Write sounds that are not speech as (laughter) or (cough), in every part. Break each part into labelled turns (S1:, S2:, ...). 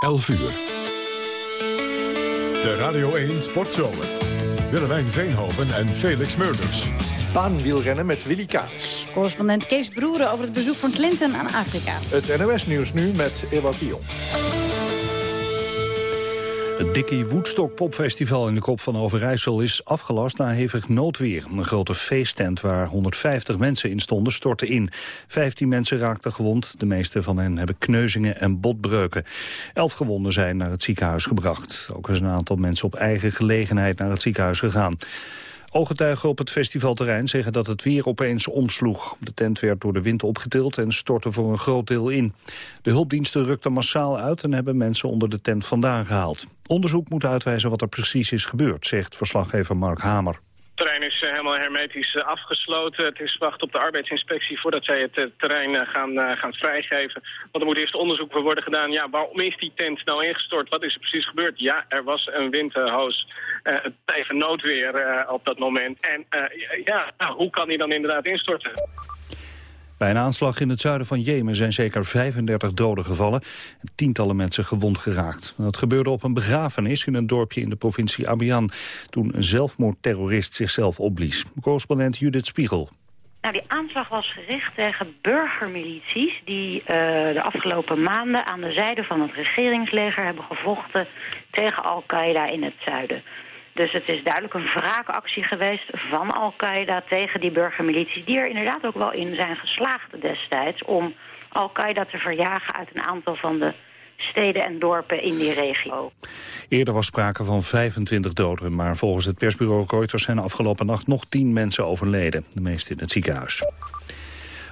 S1: 11 uur. De Radio 1 Sportzomer. Willemijn Veenhoven en Felix Murders.
S2: Baanwielrennen met Willy Kaats.
S3: Correspondent Kees Broeren over het bezoek van Clinton aan Afrika.
S2: Het NOS-nieuws nu met Ewa Dion.
S4: Het Dickie Woodstock Popfestival in de Kop van Overijssel is afgelast na hevig noodweer. Een grote feesttent waar 150 mensen in stonden stortte in. 15 mensen raakten gewond, de meeste van hen hebben kneuzingen en botbreuken. Elf gewonden zijn naar het ziekenhuis gebracht. Ook is een aantal mensen op eigen gelegenheid naar het ziekenhuis gegaan. Ooggetuigen op het festivalterrein zeggen dat het weer opeens omsloeg. De tent werd door de wind opgetild en stortte voor een groot deel in. De hulpdiensten rukten massaal uit en hebben mensen onder de tent vandaan gehaald. Onderzoek moet uitwijzen wat er precies is gebeurd, zegt verslaggever Mark Hamer
S5: terrein is eh, helemaal hermetisch eh, afgesloten. Het is wacht op de arbeidsinspectie voordat zij het eh, terrein gaan, gaan vrijgeven. Want er moet eerst onderzoek worden gedaan. Ja, waarom is die tent nou ingestort? Wat is er precies gebeurd? Ja, er was een windhoos. het even noodweer op dat moment. En ja, nou, hoe kan die dan inderdaad instorten?
S4: Bij een aanslag in het zuiden van Jemen zijn zeker 35 doden gevallen en tientallen mensen gewond geraakt. Dat gebeurde op een begrafenis in een dorpje in de provincie Abiyan toen een zelfmoordterrorist zichzelf opblies. Correspondent Judith Spiegel.
S6: Nou, die aanslag was gericht tegen burgermilities... die uh, de afgelopen maanden aan de zijde van het regeringsleger hebben gevochten... tegen Al-Qaeda in het zuiden. Dus het is duidelijk een wraakactie geweest van Al-Qaeda tegen die burgermilities... die er inderdaad ook wel in zijn geslaagd destijds... om Al-Qaeda te verjagen uit een aantal van de steden en dorpen in die regio.
S4: Eerder was sprake van 25 doden, maar volgens het persbureau Reuters zijn afgelopen nacht nog 10 mensen overleden, de meeste in het ziekenhuis.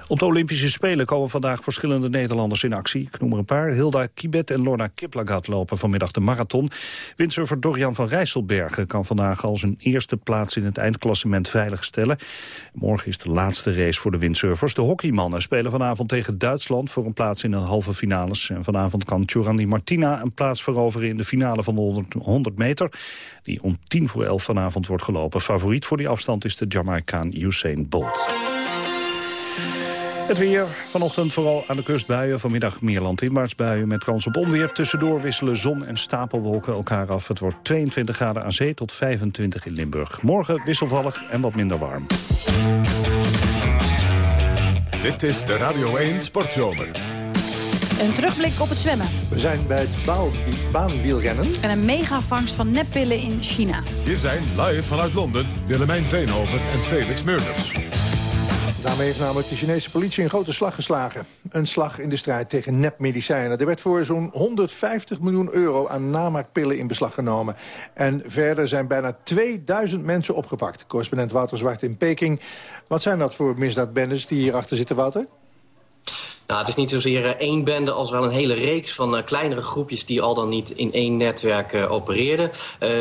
S4: Op de Olympische Spelen komen vandaag verschillende Nederlanders in actie. Ik noem er een paar. Hilda Kibet en Lorna Kiplagat lopen vanmiddag de marathon. Windsurfer Dorian van Rijsselbergen kan vandaag al zijn eerste plaats in het eindklassement veiligstellen. Morgen is de laatste race voor de windsurfers. De hockeymannen spelen vanavond tegen Duitsland voor een plaats in de halve finales. En vanavond kan Giovanni Martina een plaats veroveren in de finale van de 100 meter. Die om tien voor elf vanavond wordt gelopen. Favoriet voor die afstand is de Jamaicaan Usain Bolt. Het weer vanochtend vooral aan de kust buien. Vanmiddag meer landinwaarts buien met kans op onweer. Tussendoor wisselen zon en stapelwolken elkaar af. Het wordt 22 graden aan zee tot 25 in Limburg. Morgen wisselvallig en wat minder warm.
S1: Dit is de Radio 1 Sportzomer.
S3: Een terugblik op het zwemmen.
S2: We zijn bij het baanwielrennen.
S3: En een megavangst van neppillen in China.
S1: Hier zijn live vanuit Londen Willemijn Veenhoven en Felix Murders.
S2: Daarmee heeft namelijk de Chinese politie een grote slag geslagen. Een slag in de strijd tegen nepmedicijnen. Er werd voor zo'n 150 miljoen euro aan namaakpillen in beslag genomen. En verder zijn bijna 2000 mensen opgepakt. Correspondent Wouter Zwart in Peking. Wat zijn dat voor misdaadbendes die hierachter zitten, Wouter?
S7: Nou, het is niet zozeer eh, één bende als wel een hele reeks van uh, kleinere groepjes... die al dan niet in één netwerk uh, opereerden.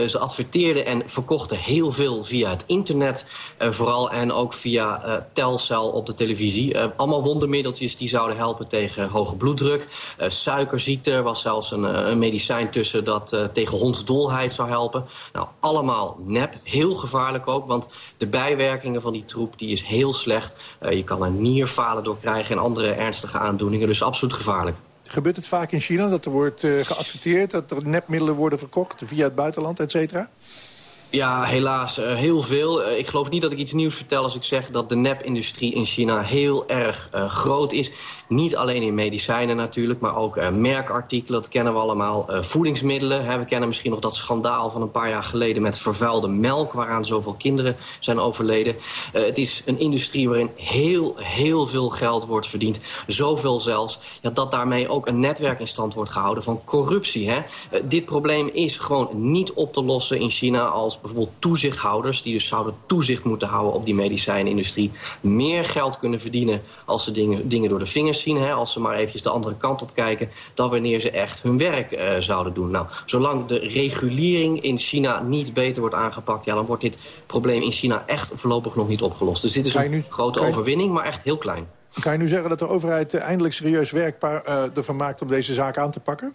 S7: ze adverteerden en verkochten heel veel via het internet vooral... en ook via Telcel op de televisie. allemaal wondermiddeltjes die zouden helpen tegen hoge bloeddruk. suikerziekte, er was zelfs een, een medicijn tussen... dat tegen hondsdolheid zou helpen. Nou, allemaal nep, heel gevaarlijk ook... want de bijwerkingen van die troep die is heel slecht. je kan er nierfalen door krijgen en andere ernstige aandoeningen. Dus absoluut gevaarlijk.
S2: Gebeurt het vaak in China dat er wordt uh, geadverteerd... dat er nepmiddelen worden verkocht via het buitenland, et cetera?
S7: Ja, helaas uh, heel veel. Uh, ik geloof niet dat ik iets nieuws vertel als ik zeg dat de nepindustrie in China heel erg uh, groot is. Niet alleen in medicijnen natuurlijk, maar ook merkartikelen, dat kennen we allemaal. Voedingsmiddelen, hè, we kennen misschien nog dat schandaal van een paar jaar geleden... met vervuilde melk, waaraan zoveel kinderen zijn overleden. Het is een industrie waarin heel, heel veel geld wordt verdiend. Zoveel zelfs, ja, dat daarmee ook een netwerk in stand wordt gehouden van corruptie. Hè. dit probleem is gewoon niet op te lossen in China... als bijvoorbeeld toezichthouders, die dus zouden toezicht moeten houden op die medicijnindustrie... meer geld kunnen verdienen als ze dingen, dingen door de vingers zien... Hè, als ze maar eventjes de andere kant op kijken... dan wanneer ze echt hun werk uh, zouden doen. Nou, zolang de regulering in China niet beter wordt aangepakt... Ja, dan wordt dit probleem in China echt voorlopig nog niet opgelost. Dus dit is een grote overwinning, maar echt heel klein.
S2: Kan je nu zeggen dat de overheid eindelijk serieus werk uh, ervan maakt om deze zaak aan te pakken?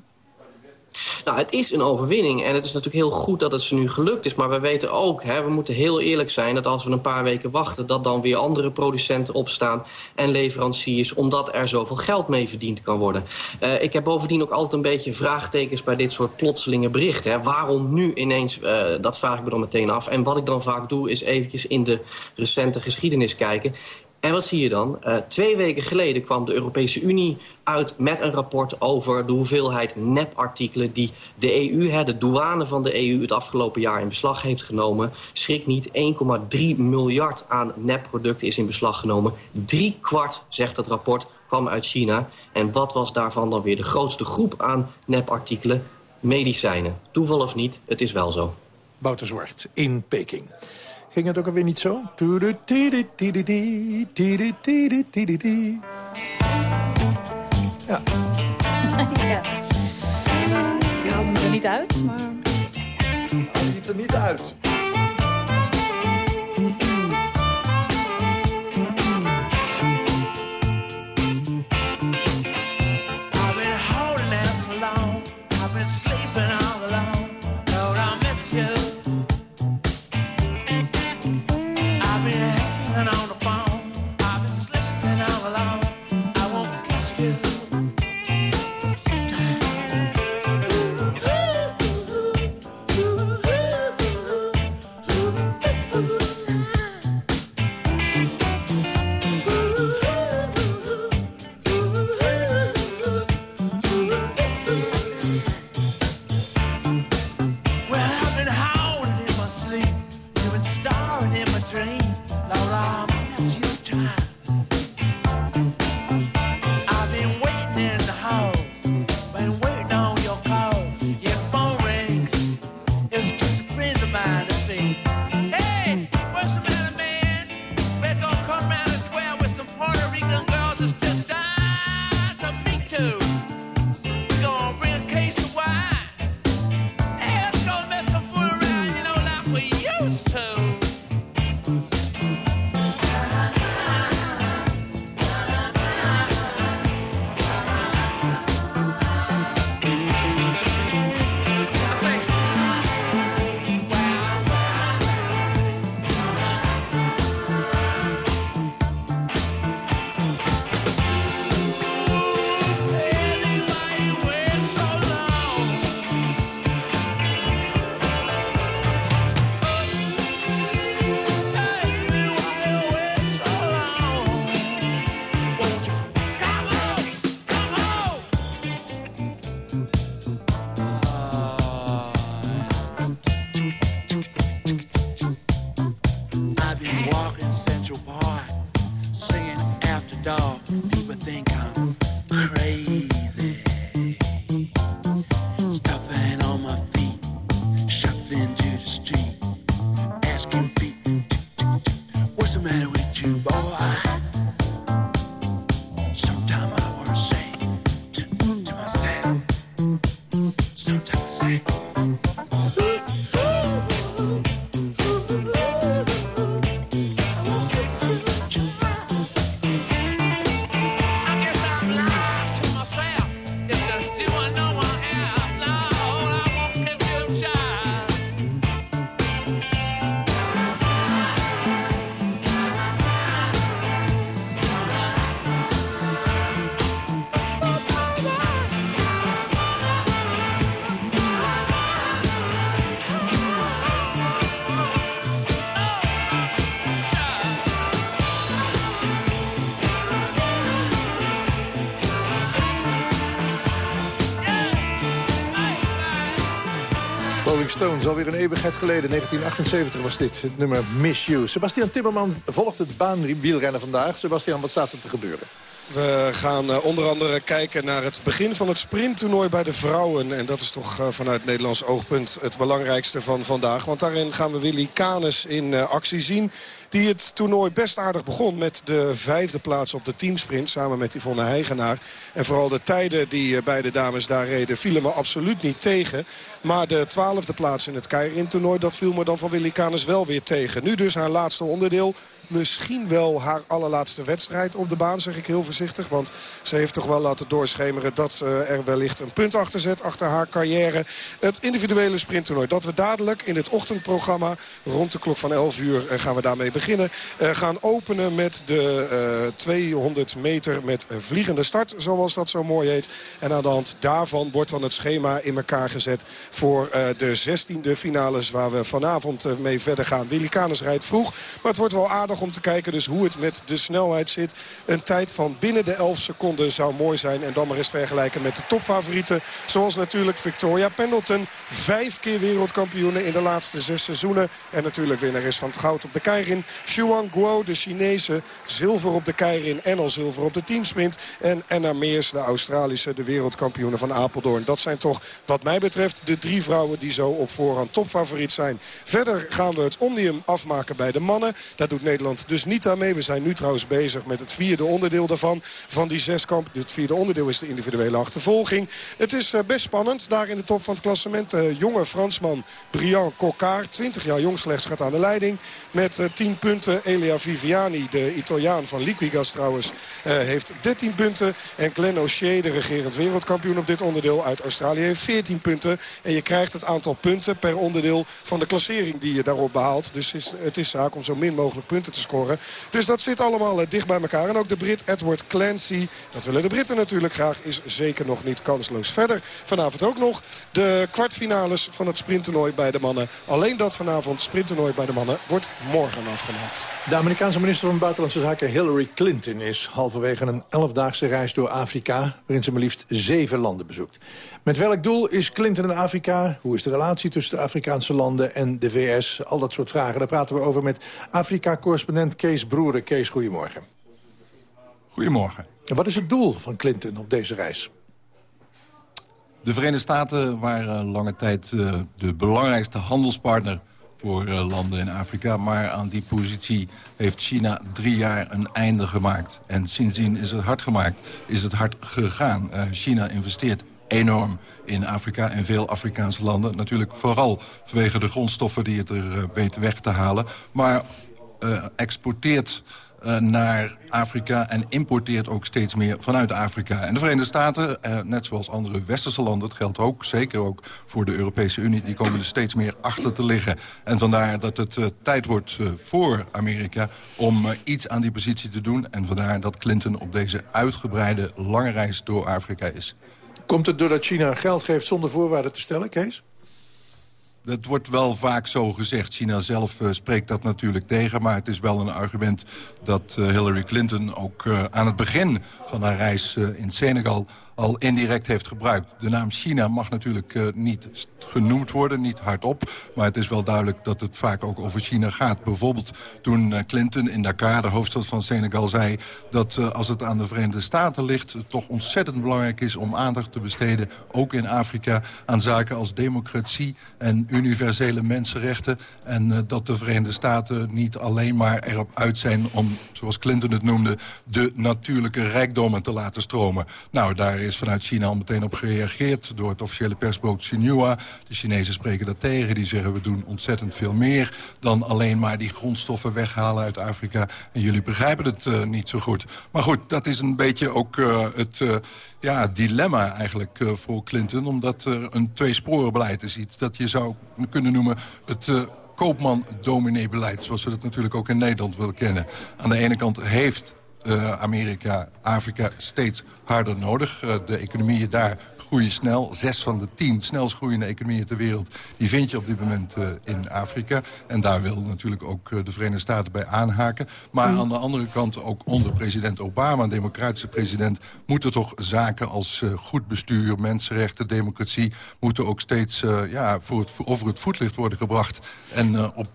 S7: Nou, het is een overwinning en het is natuurlijk heel goed dat het ze nu gelukt is. Maar we weten ook, hè, we moeten heel eerlijk zijn... dat als we een paar weken wachten... dat dan weer andere producenten opstaan en leveranciers... omdat er zoveel geld mee verdiend kan worden. Uh, ik heb bovendien ook altijd een beetje vraagtekens... bij dit soort plotselinge berichten. Hè. Waarom nu ineens, uh, dat vraag ik me dan meteen af. En wat ik dan vaak doe, is eventjes in de recente geschiedenis kijken. En wat zie je dan? Uh, twee weken geleden kwam de Europese Unie uit met een rapport over de hoeveelheid nepartikelen die de EU, hè, de douane van de EU, het afgelopen jaar in beslag heeft genomen. Schrik niet, 1,3 miljard aan nepproducten is in beslag genomen. Drie kwart, zegt het rapport, kwam uit China. En wat was daarvan dan weer de grootste groep aan nepartikelen? Medicijnen. Toeval of niet, het is wel zo.
S8: Wouter Zwart in Peking. Ging het ook alweer niet zo? Ja. (laughs)
S3: ja. Ik haal hem er niet uit, maar...
S8: Haal het er niet uit? Stones, alweer een eeuwigheid geleden. 1978 was dit, het nummer Miss You. Sebastian Timmerman volgt het baanwielrennen vandaag. Sebastian, wat staat er te gebeuren?
S9: We gaan uh, onder andere kijken naar het begin van het sprinttoernooi bij de vrouwen. En dat is toch uh, vanuit Nederlands oogpunt het belangrijkste van vandaag. Want daarin gaan we Willy Canes in uh, actie zien. Die het toernooi best aardig begon met de vijfde plaats op de teamsprint. Samen met Yvonne Heigenaar. En vooral de tijden die beide dames daar reden vielen me absoluut niet tegen. Maar de twaalfde plaats in het Keirin toernooi, dat viel me dan van Willy Canes wel weer tegen. Nu dus haar laatste onderdeel. Misschien wel haar allerlaatste wedstrijd op de baan, zeg ik heel voorzichtig. Want ze heeft toch wel laten doorschemeren dat er wellicht een punt achter zet achter haar carrière. Het individuele sprinttoernooi dat we dadelijk in het ochtendprogramma rond de klok van 11 uur gaan we daarmee beginnen. gaan openen met de 200 meter met vliegende start, zoals dat zo mooi heet. En aan de hand daarvan wordt dan het schema in elkaar gezet voor de 16e finales waar we vanavond mee verder gaan. Willy Canes rijdt vroeg, maar het wordt wel aardig om te kijken dus hoe het met de snelheid zit. Een tijd van binnen de 11 seconden zou mooi zijn. En dan maar eens vergelijken met de topfavorieten. Zoals natuurlijk Victoria Pendleton. Vijf keer wereldkampioene in de laatste zes seizoenen. En natuurlijk winnares van het goud op de Keirin. Xuan Guo, de Chinese. Zilver op de Keirin en al zilver op de teamsprint. En Anna Meers, de Australische, de wereldkampioene van Apeldoorn. Dat zijn toch wat mij betreft de drie vrouwen die zo op voorhand topfavoriet zijn. Verder gaan we het Omnium afmaken bij de mannen. Daar doet Nederland dus niet aan mee. We zijn nu trouwens bezig met het vierde onderdeel daarvan. Van die zeskamp. Het vierde onderdeel is de individuele achtervolging. Het is eh, best spannend. Daar in de top van het klassement. Uh, jonge Fransman Brian Coccard. 20 jaar jong slechts gaat aan de leiding. Met uh, eh, 10 punten. Elia Viviani, de Italiaan van Liquigas trouwens, heeft 13 punten. En Glenn O'Shea, de regerend wereldkampioen op dit onderdeel uit Australië, heeft 14 punten. En je krijgt het aantal punten per onderdeel van de klassering die je daarop behaalt. Dus het is zaak om zo min mogelijk punten te scoren. Dus dat zit allemaal eh, dicht bij elkaar. En ook de Brit Edward Clancy, dat willen de Britten natuurlijk graag, is zeker nog niet kansloos. Verder vanavond ook nog de kwartfinales van het sprinttoernooi bij de mannen. Alleen dat vanavond sprinttoernooi bij de mannen wordt morgen afgemaakt.
S2: De Amerikaanse minister van Buitenlandse Zaken Hillary Clinton is halverwege een elfdaagse reis door Afrika... waarin ze maar liefst zeven landen bezoekt. Met welk doel is Clinton in Afrika? Hoe is de relatie tussen de Afrikaanse landen en de VS? Al dat soort vragen. Daar praten we over met Afrika-correspondent Kees Broeren. Kees, goedemorgen.
S10: Goedemorgen.
S2: wat is het doel van Clinton op deze reis?
S10: De Verenigde Staten waren lange tijd uh, de belangrijkste handelspartner voor uh, landen in Afrika. Maar aan die positie heeft China drie jaar een einde gemaakt. En sindsdien is het hard gemaakt, is het hard gegaan. Uh, China investeert enorm in Afrika en veel Afrikaanse landen. Natuurlijk vooral vanwege de grondstoffen die het er uh, weet weg te halen. Maar uh, exporteert uh, naar Afrika en importeert ook steeds meer vanuit Afrika. En de Verenigde Staten, net zoals andere westerse landen... het geldt ook, zeker ook voor de Europese Unie... die komen er steeds meer achter te liggen. En vandaar dat het tijd wordt voor Amerika om iets aan die positie te doen. En vandaar dat Clinton op deze uitgebreide lange reis door Afrika is.
S2: Komt het doordat China geld geeft zonder voorwaarden te stellen, Kees?
S10: Dat wordt wel vaak zo gezegd. China zelf uh, spreekt dat natuurlijk tegen. Maar het is wel een argument dat uh, Hillary Clinton ook uh, aan het begin van haar reis in Senegal al indirect heeft gebruikt. De naam China mag natuurlijk uh, niet genoemd worden, niet hardop. Maar het is wel duidelijk dat het vaak ook over China gaat. Bijvoorbeeld toen uh, Clinton in Dakar, de hoofdstad van Senegal, zei... dat uh, als het aan de Verenigde Staten ligt... het toch ontzettend belangrijk is om aandacht te besteden... ook in Afrika aan zaken als democratie en universele mensenrechten. En dat de Verenigde Staten niet alleen maar erop uit zijn... om, zoals Clinton het noemde, de natuurlijke rijkdommen te laten stromen. Nou, daar is vanuit China al meteen op gereageerd... door het officiële persbureau Xinhua. De Chinezen spreken dat tegen. Die zeggen we doen ontzettend veel meer dan alleen maar die grondstoffen weghalen uit Afrika. En jullie begrijpen het uh, niet zo goed. Maar goed, dat is een beetje ook uh, het uh, ja, dilemma eigenlijk voor Clinton. Omdat er een tweesporenbeleid is. Iets dat je zou kunnen noemen het koopman-dominee-beleid. Zoals we dat natuurlijk ook in Nederland willen kennen. Aan de ene kant heeft uh, Amerika, Afrika steeds harder nodig. Uh, de economieën daar groeien snel. Zes van de tien snelst groeiende economieën ter wereld... die vind je op dit moment uh, in Afrika. En daar wil natuurlijk ook de Verenigde Staten bij aanhaken. Maar mm. aan de andere kant ook onder president Obama... een democratische president... moeten toch zaken als goed bestuur, mensenrechten, democratie... moeten ook steeds ja, voor het, over het voetlicht worden gebracht. En op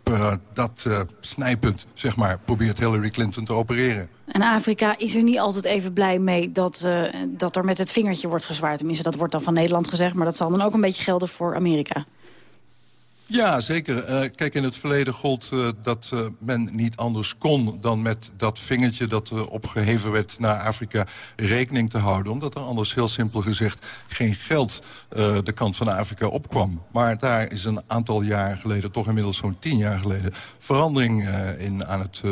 S10: dat snijpunt, zeg maar, probeert Hillary Clinton te opereren.
S3: En Afrika is er niet altijd even blij mee dat, uh, dat er met het vingertje wordt gezwaard. Tenminste, dat wordt dan van Nederland gezegd, maar dat zal dan ook een beetje gelden voor Amerika.
S10: Ja, zeker. Uh, kijk, in het verleden gold uh, dat men niet anders kon... dan met dat vingertje dat opgeheven werd naar Afrika rekening te houden. Omdat er anders, heel simpel gezegd, geen geld de kant van Afrika opkwam. Maar daar is een aantal jaar geleden, toch inmiddels zo'n tien jaar geleden... verandering in aan het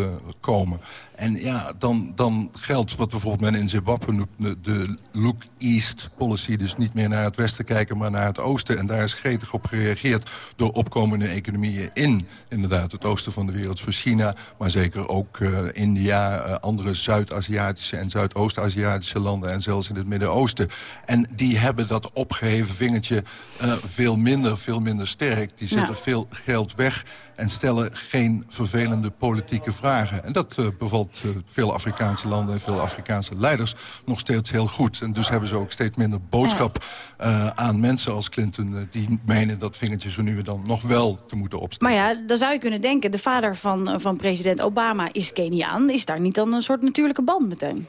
S10: komen. En ja, dan, dan geldt wat bijvoorbeeld men in Zimbabwe noemt... de look east policy, dus niet meer naar het westen kijken... maar naar het oosten. En daar is gretig op gereageerd door opkomende economieën in... inderdaad het oosten van de wereld, voor China... maar zeker ook uh, India, uh, andere Zuid-Aziatische en Zuidoost-Aziatische landen... en zelfs in het Midden-Oosten. En die hebben dat opgeheven vingertje uh, veel minder, veel minder sterk. Die zetten ja. veel geld weg en stellen geen vervelende politieke vragen. En dat uh, bevalt uh, veel Afrikaanse landen en veel Afrikaanse leiders nog steeds heel goed. En dus hebben ze ook steeds minder boodschap uh, aan mensen als Clinton... die menen dat vingertje zo nu en dan nog wel te moeten opstellen.
S3: Maar ja, dan zou je kunnen denken... de vader van, van president Obama is Keniaan. Is daar niet dan een soort natuurlijke band meteen?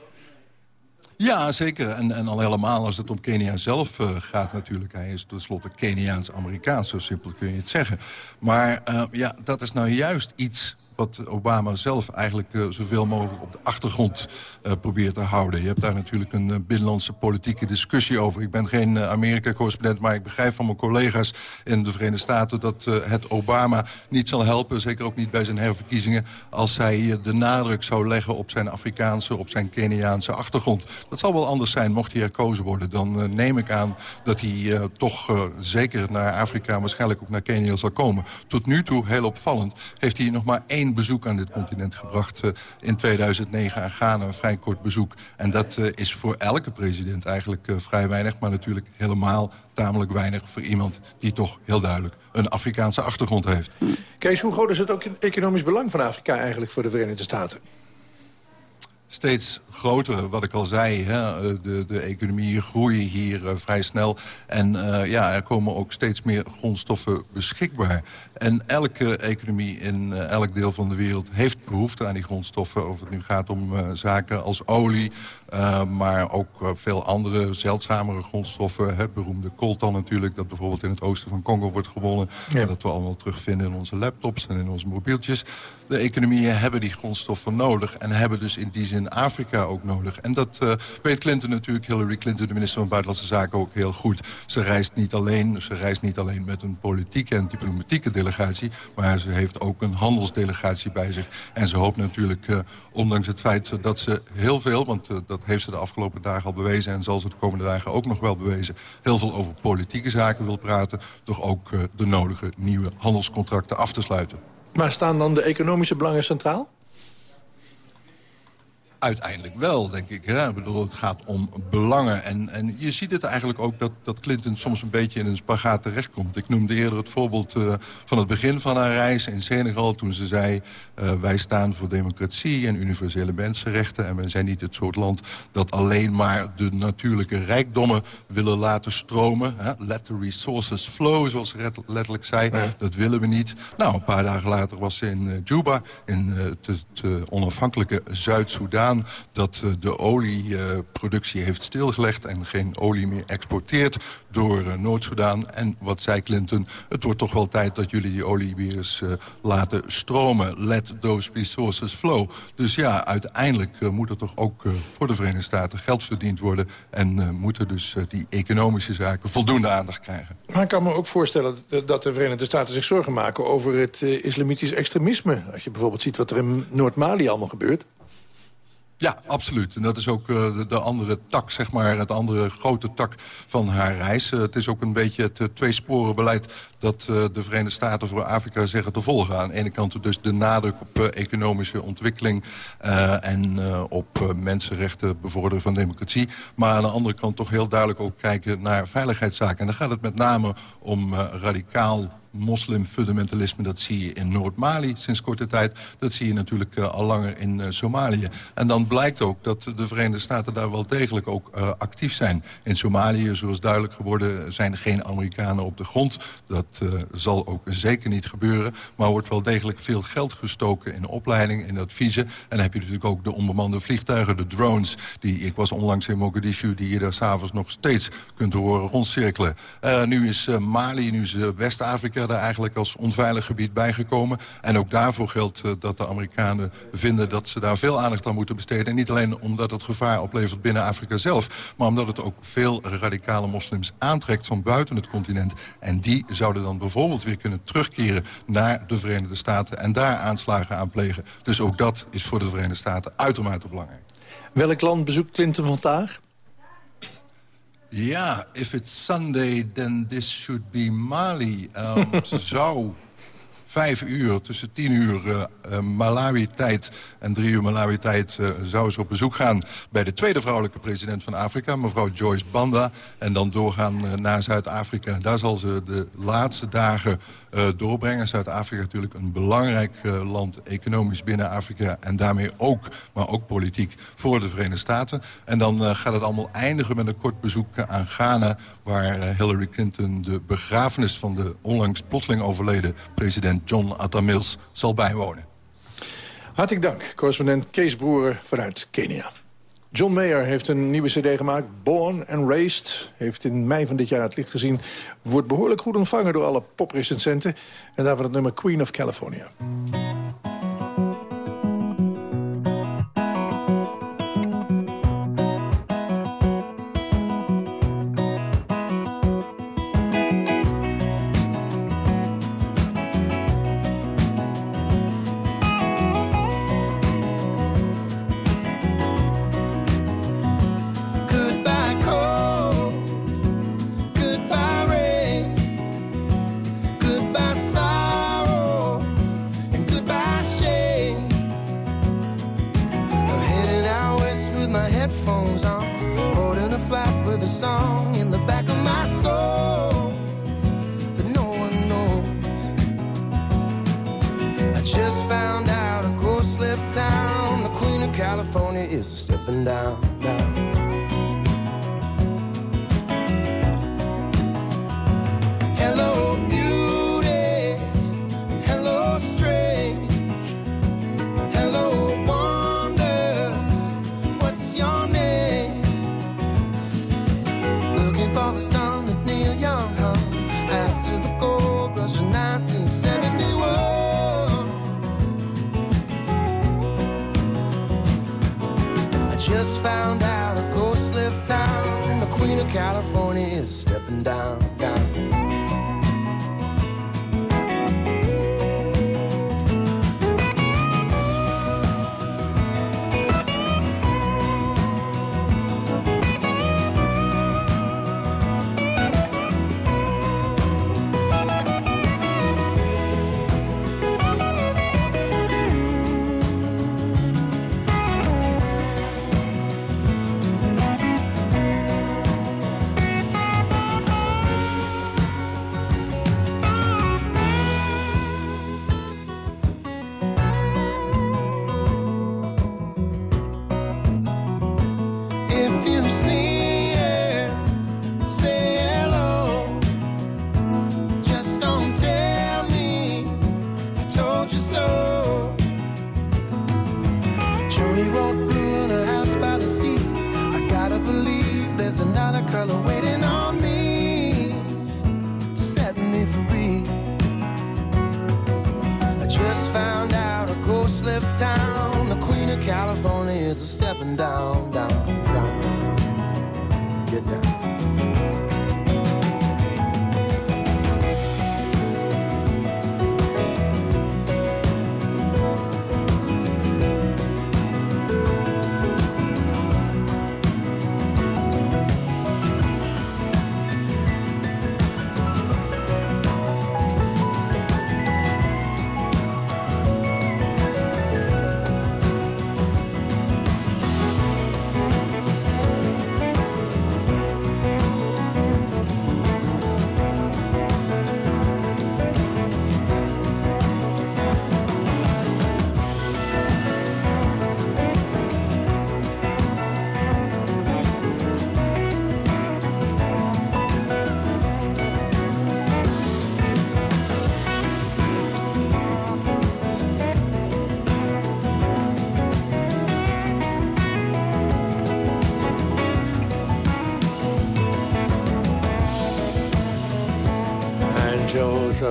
S10: Ja, zeker. En, en al helemaal als het om Kenia zelf uh, gaat natuurlijk. Hij is tenslotte Keniaans-Amerikaans, zo simpel kun je het zeggen. Maar uh, ja, dat is nou juist iets wat Obama zelf eigenlijk uh, zoveel mogelijk op de achtergrond uh, probeert te houden. Je hebt daar natuurlijk een uh, binnenlandse politieke discussie over. Ik ben geen Amerika-correspondent, maar ik begrijp van mijn collega's in de Verenigde Staten... dat het Obama niet zal helpen, zeker ook niet bij zijn herverkiezingen... als hij de nadruk zou leggen op zijn Afrikaanse, op zijn Keniaanse achtergrond. Dat zal wel anders zijn, mocht hij herkozen worden. Dan neem ik aan dat hij toch zeker naar Afrika, waarschijnlijk ook naar Kenia zal komen. Tot nu toe, heel opvallend, heeft hij nog maar één bezoek aan dit continent gebracht. Uh, in 2009 aan Ghana, een vrij kort bezoek. En dat uh, is voor elke president eigenlijk uh, vrij weinig. Maar natuurlijk helemaal tamelijk weinig voor iemand die toch heel duidelijk een Afrikaanse achtergrond heeft.
S2: Kees, hoe groot is het ook economisch belang van Afrika eigenlijk voor de Verenigde Staten?
S10: Steeds groter, wat ik al zei. Hè, de, de economieën groeien hier uh, vrij snel. En uh, ja, er komen ook steeds meer grondstoffen beschikbaar. En elke economie in elk deel van de wereld heeft behoefte aan die grondstoffen. Of het nu gaat om zaken als olie, maar ook veel andere zeldzamere grondstoffen. Het beroemde coltan natuurlijk, dat bijvoorbeeld in het oosten van Congo wordt gewonnen. Ja. Dat we allemaal terugvinden in onze laptops en in onze mobieltjes. De economieën hebben die grondstoffen nodig en hebben dus in die zin in Afrika ook nodig. En dat uh, weet Clinton natuurlijk, Hillary Clinton, de minister van Buitenlandse Zaken, ook heel goed. Ze reist niet alleen, ze reist niet alleen met een politieke en diplomatieke delegatie, maar ze heeft ook een handelsdelegatie bij zich. En ze hoopt natuurlijk, ondanks het feit dat ze heel veel, want dat heeft ze de afgelopen dagen al bewezen en zal ze de komende dagen ook nog wel bewezen, heel veel over politieke zaken wil praten, toch ook de nodige nieuwe handelscontracten af te sluiten.
S2: Maar staan dan de economische belangen centraal?
S10: Uiteindelijk wel, denk ik. Hè? Ik bedoel, het gaat om belangen. En, en je ziet het eigenlijk ook dat, dat Clinton soms een beetje in een spagaat terechtkomt. Ik noemde eerder het voorbeeld uh, van het begin van haar reis in Senegal... toen ze zei, uh, wij staan voor democratie en universele mensenrechten... en wij zijn niet het soort land dat alleen maar de natuurlijke rijkdommen willen laten stromen. Hè? Let the resources flow, zoals ze letterlijk zei. Ja. Dat willen we niet. Nou, een paar dagen later was ze in uh, Juba, in het onafhankelijke Zuid-Soedan dat uh, de olieproductie uh, heeft stilgelegd... en geen olie meer exporteert door uh, Noord-Soedan. En wat zei Clinton, het wordt toch wel tijd dat jullie die olie weer eens laten stromen. Let those resources flow. Dus ja, uiteindelijk moet er toch ook voor de Verenigde Staten geld verdiend worden... en moeten dus die economische zaken voldoende aandacht krijgen.
S2: Maar ik kan me ook voorstellen dat de Verenigde Staten zich zorgen maken... over het islamitisch extremisme. Als je bijvoorbeeld ziet wat er in Noord-Mali allemaal gebeurt.
S10: Ja, absoluut. En dat is ook uh, de, de, andere tak, zeg maar, het andere grote tak van haar reis. Uh, het is ook een beetje het uh, tweesporenbeleid dat de Verenigde Staten voor Afrika zeggen te volgen. Aan de ene kant dus de nadruk op economische ontwikkeling en op mensenrechten bevorderen van democratie. Maar aan de andere kant toch heel duidelijk ook kijken naar veiligheidszaken. En dan gaat het met name om radicaal moslimfundamentalisme, dat zie je in Noord-Mali sinds korte tijd. Dat zie je natuurlijk uh, al langer in uh, Somalië. En dan blijkt ook dat de Verenigde Staten daar wel degelijk ook uh, actief zijn. In Somalië, zoals duidelijk geworden, zijn er geen Amerikanen op de grond. Dat zal ook zeker niet gebeuren. Maar wordt wel degelijk veel geld gestoken in opleiding, in adviezen. En dan heb je natuurlijk ook de onbemande vliegtuigen, de drones. Die, ik was onlangs in Mogadishu, die je daar s'avonds nog steeds kunt horen rondcirkelen. nu is Mali, nu is West-Afrika daar eigenlijk als onveilig gebied bijgekomen. En ook daarvoor geldt dat de Amerikanen vinden dat ze daar veel aandacht aan moeten besteden. En niet alleen omdat het gevaar oplevert binnen Afrika zelf... maar omdat het ook veel radicale moslims aantrekt van buiten het continent. En die zouden dan bijvoorbeeld weer kunnen terugkeren naar de Verenigde Staten... en daar aanslagen aan plegen. Dus ook dat is voor de Verenigde Staten uitermate belangrijk.
S11: Welk land bezoekt Clinton vandaag?
S10: Ja, if it's Sunday, then this should be Mali. Um, ze (laughs) zou vijf uur, tussen tien uur uh, Malawi-tijd en drie uur Malawi-tijd... Uh, zou ze op bezoek gaan bij de tweede vrouwelijke president van Afrika... mevrouw Joyce Banda, en dan doorgaan uh, naar Zuid-Afrika. Daar zal ze de laatste dagen doorbrengen. Zuid-Afrika natuurlijk een belangrijk land, economisch binnen Afrika... en daarmee ook, maar ook politiek, voor de Verenigde Staten. En dan gaat het allemaal eindigen met een kort bezoek aan Ghana... waar Hillary Clinton de begrafenis van de onlangs plotseling overleden president John Atta zal bijwonen.
S11: Hartelijk dank, correspondent Kees Broeren vanuit Kenia. John Mayer heeft een nieuwe cd gemaakt, Born and Raised. Heeft in mei van dit jaar het licht gezien. Wordt behoorlijk goed ontvangen door alle poprecensenten. En daarvan het nummer Queen of California.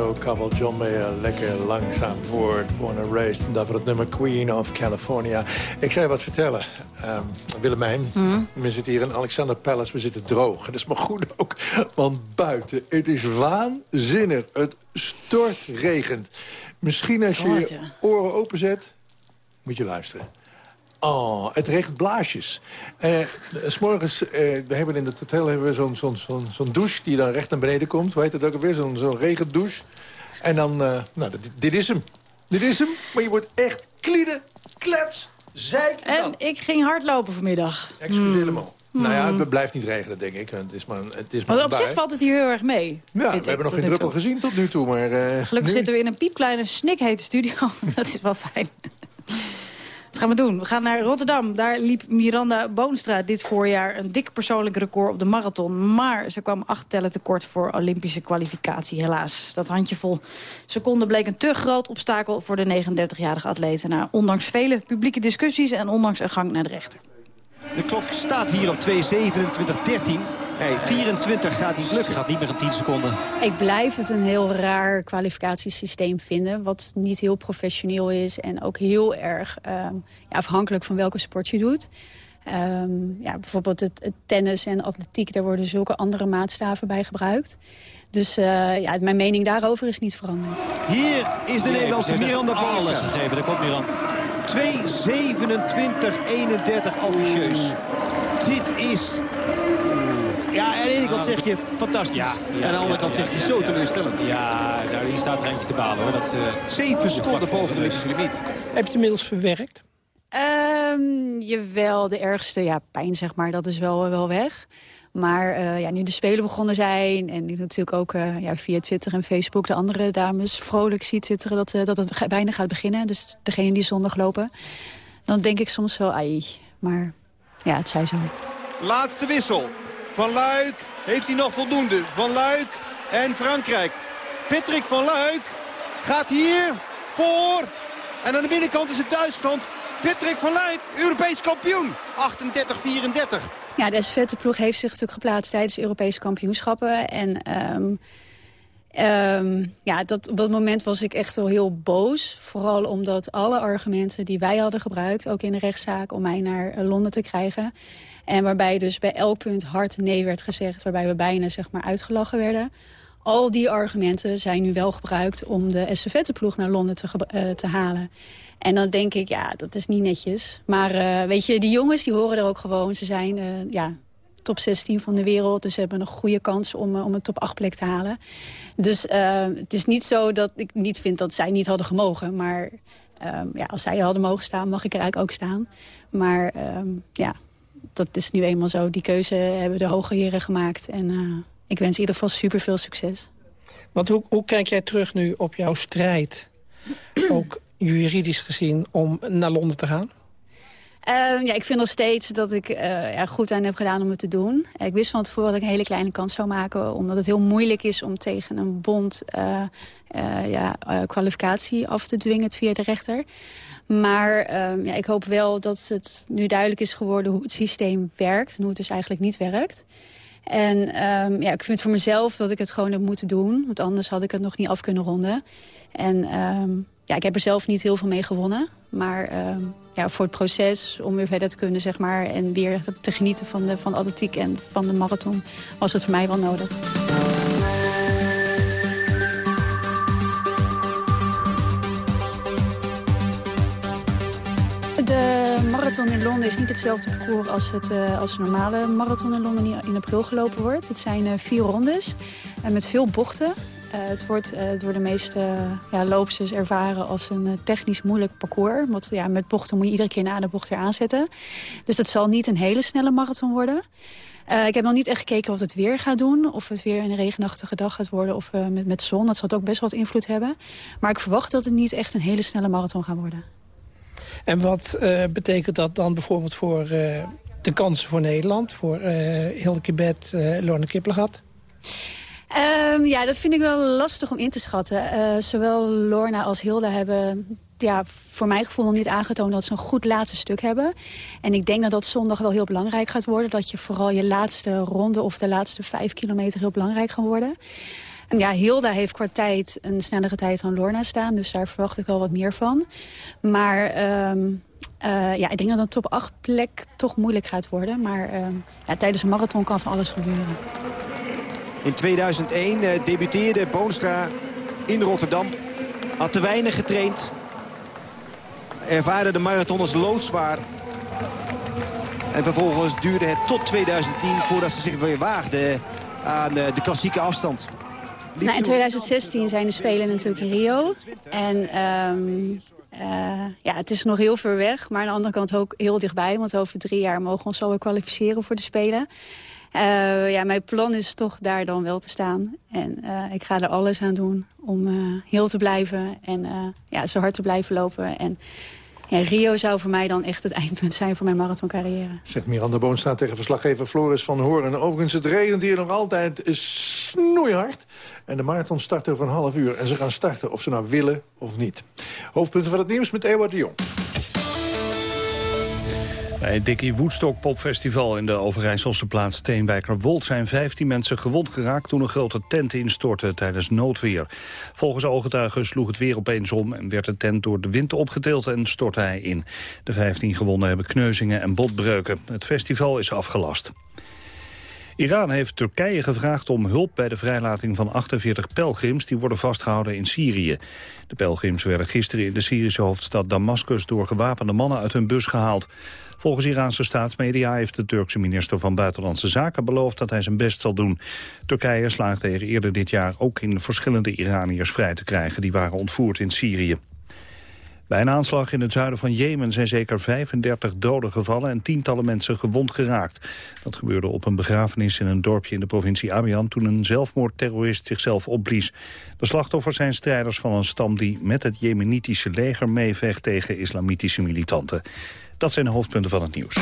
S2: Zo kabbelt John Mayer lekker langzaam voort. Born and raised. En daarvoor het nummer Queen of California. Ik zou je wat vertellen. Um, Willemijn, hmm? we zitten hier in Alexander Palace. We zitten droog. Dat is maar goed ook. Want buiten, het is waanzinnig. Het stort regent. Misschien als je je oren openzet, moet je luisteren. Oh, het regent blaasjes. Uh, s morgens, uh, we hebben in het hotel hebben we zo'n zo'n zo'n zo'n douche... die dan recht naar beneden komt. Hoe heet dat ook alweer? Zo'n zo'n regendouche. En dan, uh, nou, dit, dit, is hem. Dit is hem, maar je wordt echt klieden, klets, zeik.
S3: En ik ging hardlopen vanmiddag.
S2: Excuseer me. Hmm. Nou ja, het blijft niet regenen, denk ik. Het is maar, het is
S3: maar, maar op zich valt het hier heel erg mee.
S2: Ja, we hebben nog geen druppel gezien tot nu toe. Maar,
S3: Gelukkig zitten we in een piepkleine, snikhete studio. (laughs) dat is wel fijn. Wat gaan we doen? We gaan naar Rotterdam. Daar liep Miranda Boonstra dit voorjaar een dik persoonlijk record op de marathon. Maar ze kwam acht tellen tekort voor Olympische kwalificatie, helaas. Dat handjevol seconden bleek een te groot obstakel voor de 39-jarige atlete. Nou, ondanks vele publieke discussies en ondanks een gang naar de rechter.
S12: De klok staat hier op 2.27.13. Hey, 24 gaat niet lukken.
S13: gaat niet meer in 10 seconden.
S14: Ik blijf het een heel raar kwalificatiesysteem vinden. Wat niet heel professioneel is. En ook heel erg ehm, ja, afhankelijk van welke sport je doet. Um, ja, bijvoorbeeld het, tennis en atletiek, daar worden zulke andere maatstaven bij gebruikt. Dus uh, ja, mijn mening daarover is niet veranderd.
S12: Hier is de Nederlandse Miranda Alles
S13: gegeven, daar komt Miranda.
S12: 2.27.31 officieus. Dit is ja, aan de ene kant zeg je fantastisch. Ja, en aan de andere kant zeg je zo teleurstellend.
S13: Ja, daar hier staat er eentje te balen hoor. Dat, uh,
S12: Zeven seconden boven de Olympische limiet. Heb
S15: je het inmiddels verwerkt?
S14: Um, jawel, de ergste ja, pijn zeg maar, dat is wel, wel weg. Maar uh, ja, nu de Spelen begonnen zijn en nu natuurlijk ook uh, ja, via Twitter en Facebook... de andere dames vrolijk zie twitteren dat, uh, dat het bijna gaat beginnen. Dus degene die zondag lopen. Dan denk ik soms wel, ai, maar ja, het zij zo.
S12: Laatste wissel. Van Luik heeft hij nog voldoende. Van Luik en Frankrijk. Patrick van Luik gaat hier voor. En aan de binnenkant is het Duitsland. Patrick van Luik, Europees kampioen. 38-34.
S14: Ja, de ploeg heeft zich natuurlijk geplaatst tijdens de Europese kampioenschappen. En um, um, ja, dat, op dat moment was ik echt wel heel boos. Vooral omdat alle argumenten die wij hadden gebruikt, ook in de rechtszaak, om mij naar Londen te krijgen en waarbij dus bij elk punt hard nee werd gezegd. Waarbij we bijna zeg maar, uitgelachen werden. Al die argumenten zijn nu wel gebruikt om de estafetteploeg naar Londen te, uh, te halen. En dan denk ik, ja, dat is niet netjes. Maar uh, weet je, die jongens die horen er ook gewoon. Ze zijn uh, ja, top 16 van de wereld. Dus ze hebben een goede kans om, om een top 8 plek te halen. Dus het is niet zo dat ik niet vind dat zij niet hadden gemogen. Maar um, ja, als zij hadden mogen staan, mag ik er eigenlijk ook staan. Maar um, ja, dat is nu eenmaal zo. Die keuze hebben de hoge heren gemaakt. En ik wens in ieder geval super veel succes.
S15: Want hoe, hoe kijk jij terug nu op jouw strijd, ook juridisch gezien, om naar Londen te gaan?
S14: Uh, ja, ik vind nog steeds dat ik er goed aan heb gedaan om het te doen. Ik wist van tevoren dat ik een hele kleine kans zou maken. Omdat het heel moeilijk is om tegen een bond uh, ja, kwalificatie af te dwingen via de rechter. Maar um, ja, ik hoop wel dat het nu duidelijk is geworden hoe het systeem werkt. En hoe het dus eigenlijk niet werkt. En um, ja, ik vind voor mezelf dat ik het gewoon heb moeten doen. Want anders had ik het nog niet af kunnen ronden. En ja, ik heb er zelf niet heel veel mee gewonnen. Maar ja, voor het proces, om weer verder te kunnen, zeg maar... en weer te genieten van de, van atletiek en van de marathon... was het voor mij wel nodig. De marathon in Londen is niet hetzelfde parcours als, het, uh, als een normale marathon in Londen die in april gelopen wordt. Het zijn uh, vier rondes uh, met veel bochten. Het wordt door de meeste ja, loopsters ervaren als een technisch moeilijk parcours. Want ja, met bochten moet je iedere keer na de bocht weer aanzetten. Dus het zal niet een hele snelle marathon worden. ik heb nog niet echt gekeken wat het weer gaat doen. Of het weer een regenachtige dag gaat worden of met, met zon. Dat zal ook best wat invloed hebben. Maar ik verwacht dat het niet echt een hele snelle marathon gaat worden.
S15: En wat betekent dat dan bijvoorbeeld voor de kansen voor Nederland? Voor Hilde Bed, Lorne Kiplegat?
S14: Um, ja, dat vind ik wel lastig om in te schatten. zowel Lorna als Hilde hebben ja, voor mijn gevoel nog niet aangetoond dat ze een goed laatste stuk hebben. En ik denk dat dat zondag wel heel belangrijk gaat worden. Dat je vooral je laatste ronde of de laatste vijf kilometer heel belangrijk gaan worden. En ja, Hilda heeft qua tijd een snellere tijd dan Lorna staan. Dus daar verwacht ik wel wat meer van. Maar ehm, eh, ja, ik denk dat een top 8 plek toch moeilijk gaat worden. Maar ehm, ja, tijdens een marathon kan van alles gebeuren.
S16: In 2001 uh, debuteerde Boonstra in Rotterdam. Had te weinig getraind. Ervaarde de marathon als loodzwaar. En vervolgens duurde het tot 2010 voordat ze zich weer waagde aan de, de klassieke afstand.
S14: Nou, in 2016 zijn de Spelen natuurlijk in Rio. En um, uh, ja, het is nog heel ver weg, maar aan de andere kant ook heel dichtbij. Want over drie jaar mogen we ons alweer kwalificeren voor de Spelen. Uh, ja, mijn plan is toch daar dan wel te staan. En uh, ik ga er alles aan doen om heel te blijven en ja, zo hard te blijven lopen. En ja, Rio zou voor mij dan echt het (laughs) eindpunt zijn voor mijn marathoncarrière.
S2: Zegt Miranda Boonstra tegen verslaggever Floris van Hoorn. Overigens, het regent hier nog altijd snoeihard. En de marathon start over een half uur. En ze gaan starten of ze nou willen of niet. Hoofdpunten van het nieuws met Ewart de Jong.
S4: Bij het Dickie Woodstock Popfestival in de Overijsselse plaats Steenwijkerwold zijn 15 mensen gewond geraakt toen een grote tent instortte tijdens noodweer. Volgens ooggetuigen sloeg het weer opeens om en werd de tent door de wind opgetild en stortte hij in. De 15 gewonden hebben kneuzingen en botbreuken. Het festival is afgelast. Iran heeft Turkije gevraagd om hulp bij de vrijlating van 48 pelgrims... die worden vastgehouden in Syrië. De pelgrims werden gisteren in de Syrische hoofdstad Damascus... door gewapende mannen uit hun bus gehaald. Volgens Iraanse staatsmedia heeft de Turkse minister van Buitenlandse Zaken beloofd dat hij zijn best zal doen. Turkije slaagde er eerder dit jaar ook in verschillende Iraniërs vrij te krijgen die waren ontvoerd in Syrië. Bij een aanslag in het zuiden van Jemen zijn zeker 35 doden gevallen en tientallen mensen gewond geraakt. Dat gebeurde op een begrafenis in een dorpje in de provincie Amiens toen een zelfmoordterrorist zichzelf opblies. De slachtoffers zijn strijders van een stam die met het Jemenitische leger meevecht tegen islamitische militanten. Dat zijn de hoofdpunten van het nieuws.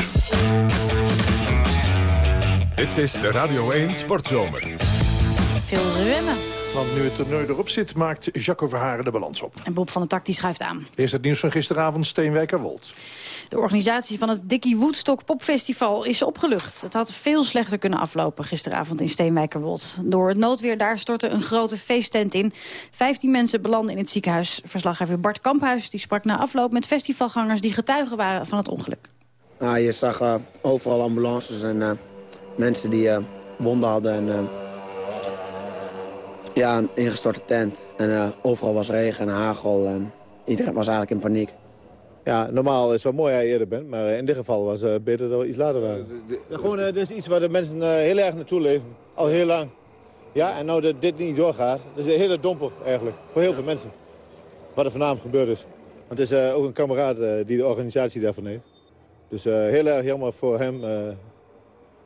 S1: Dit is de Radio 1 Sportzomer.
S3: Veel zwemmen.
S2: Want nu het toernooi erop zit, maakt Jacco Verharen de balans op.
S3: En Bob van der Tak die schuift aan.
S2: Eerst het nieuws van gisteravond, Steenwijker-Wold.
S3: De organisatie van het Dickie Woodstock Popfestival is opgelucht. Het had veel slechter kunnen aflopen gisteravond in Steenwijkerwold. Door het noodweer daar stortte een grote feesttent in. Vijftien mensen belanden in het ziekenhuis. Verslaggever Bart Kamphuis die sprak na afloop met festivalgangers... die getuigen waren van het ongeluk.
S17: Nou, je zag uh, overal ambulances en uh, mensen die uh, wonden hadden... En, ja, een ingestorte tent. En overal was regen en hagel en iedereen was eigenlijk in paniek.
S18: Ja, normaal is het wel mooi dat je eerder bent, maar in dit geval was het beter dat we iets later waren. Gewoon, uh, dit is iets waar de mensen uh, heel erg naartoe leven, al heel lang. Ja, en nou dat dit niet doorgaat, dat is een hele domper eigenlijk, voor heel veel mensen. Wat er vanavond gebeurd is. Want het is uh, ook een kameraad die de organisatie daarvan heeft. Dus heel erg jammer voor hem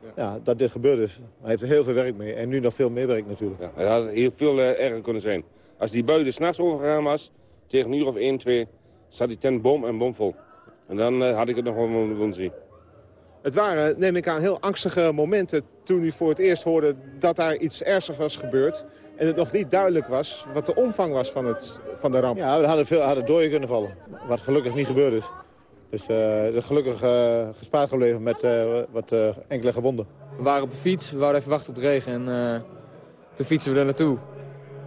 S18: ja. ja. dat dit gebeurd is. Hij heeft er heel veel werk mee en nu nog veel meer werk natuurlijk.
S19: Ja, het had heel veel erger kunnen zijn. Als die bui er s'nachts overgegaan was, tegen een uur of 1, 2 zat die tent bom en bomvol. En dan uh, had ik het nog wel willen zien.
S18: Het waren, neem ik aan, heel angstige momenten toen u voor het eerst hoorde dat daar iets ernstigs was gebeurd. En het nog niet duidelijk was wat de omvang was van, het, van de ramp. Ja, we hadden veel hadden doden kunnen vallen. Wat gelukkig niet gebeurd is. Dus uh, gelukkig uh, gespaard gebleven met wat enkele gewonden.
S20: We waren op de fiets, we waren even wachten op de regen en toen fietsen we er naartoe.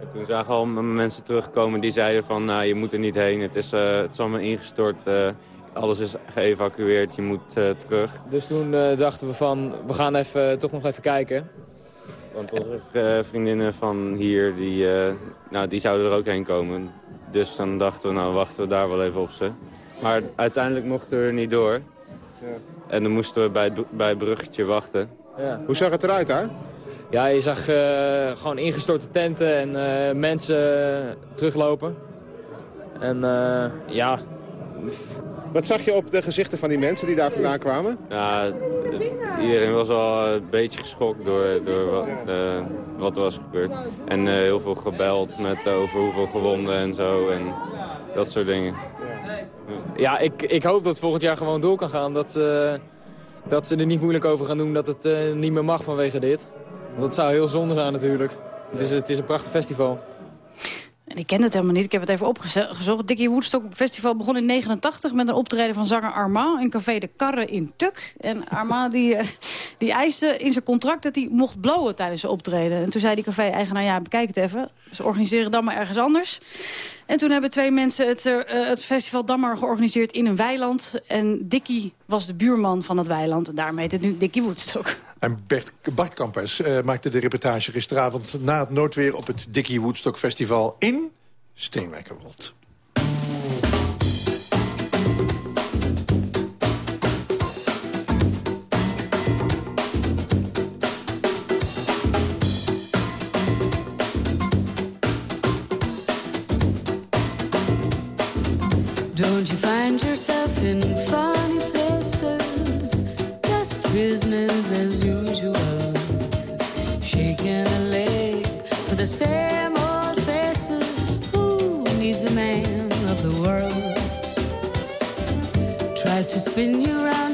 S21: En toen zagen we al mensen terugkomen die zeiden van nou, je moet er niet heen. Het is, uh, het is allemaal ingestort. Uh, alles is geëvacueerd. Je moet uh, terug.
S20: Dus toen dachten we van we gaan even, toch nog even kijken.
S21: Want onze vriendinnen van hier die, nou, die zouden er ook heen komen. Dus dan dachten we nou wachten we daar wel even op ze. Maar uiteindelijk mochten we er niet door. Ja. En dan moesten we bij, bij het bruggetje wachten.
S18: Ja. Hoe zag het eruit daar?
S20: Ja, je zag uh, gewoon ingestorte tenten en uh, mensen teruglopen. En uh, ja...
S18: Wat zag je op de gezichten van die mensen die daar vandaan kwamen?
S21: Ja, iedereen was wel een beetje geschokt door, door wat, wat er was gebeurd. En heel veel gebeld met over hoeveel gewonden en zo en dat soort dingen.
S20: Ja, ik, ik hoop dat het volgend jaar gewoon door kan gaan. Dat, dat ze er niet moeilijk over gaan doen dat het niet meer mag vanwege dit. Dat zou heel zonde zijn natuurlijk. Het is, het is een prachtig festival.
S3: Ik ken het helemaal niet. Ik heb het even opgezocht. Dickie Woodstock Festival begon in 89 met een optreden van zanger Armand... in Café de Karre in Tuk. En Armand die, eh, die eiste in zijn contract dat hij mocht blowen tijdens zijn optreden. En toen zei die café-eigenaar, ja, bekijk het even. Ze organiseren dan maar ergens anders. En toen hebben twee mensen het, uh, het festival Dammer georganiseerd in een weiland. En Dickie was de buurman van dat weiland. En daarmee heet het nu Dickie Woodstock.
S22: En Bert, Bart Kampers eh, maakte de reportage gisteravond... na het noodweer op het Dickie Woodstock Festival in Steenwijkerwold.
S23: Don't you to spin you
S22: round.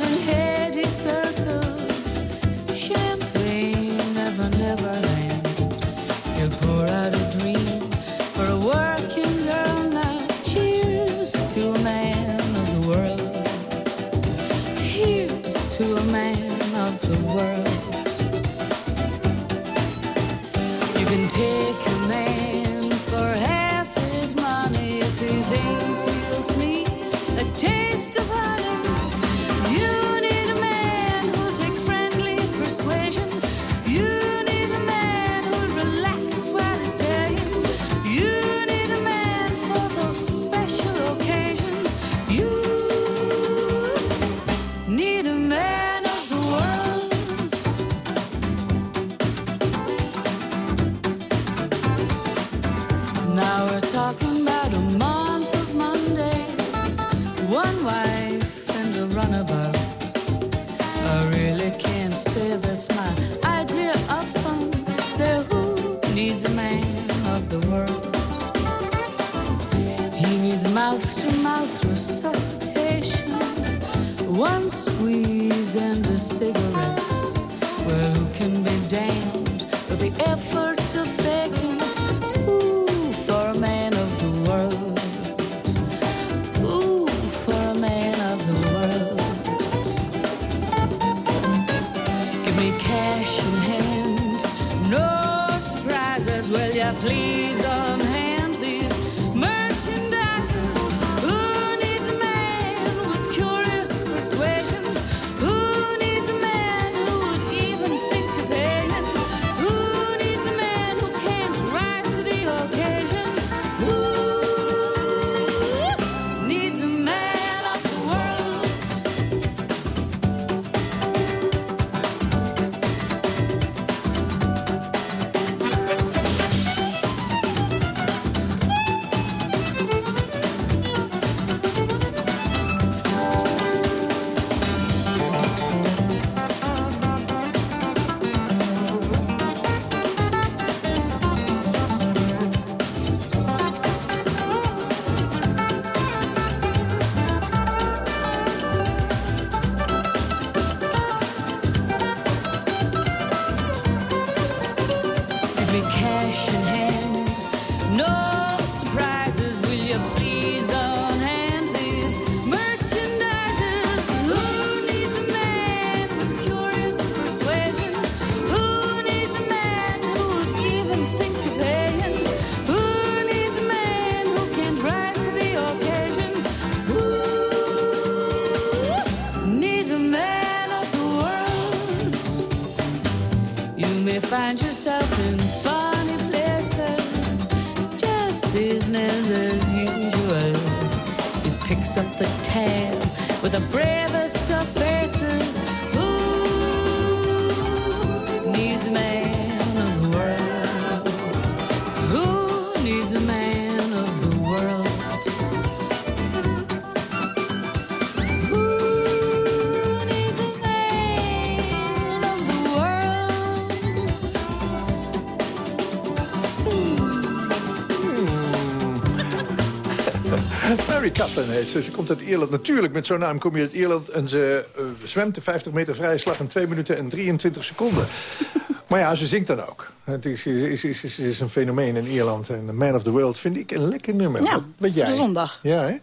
S22: Heet ze. Ze komt uit Ierland. Natuurlijk, met zo'n naam kom je uit Ierland... en ze eh, zwemt de 50 meter vrije slag in 2 minuten en 23 seconden. (laughs)
S2: maar ja, ze zingt dan ook. Het is, is, is, is, een fenomeen in Ierland. En The Man of the World vind ik een lekker nummer.
S3: Ja,
S2: Wat, jij?
S3: zondag.
S2: Ja, hè?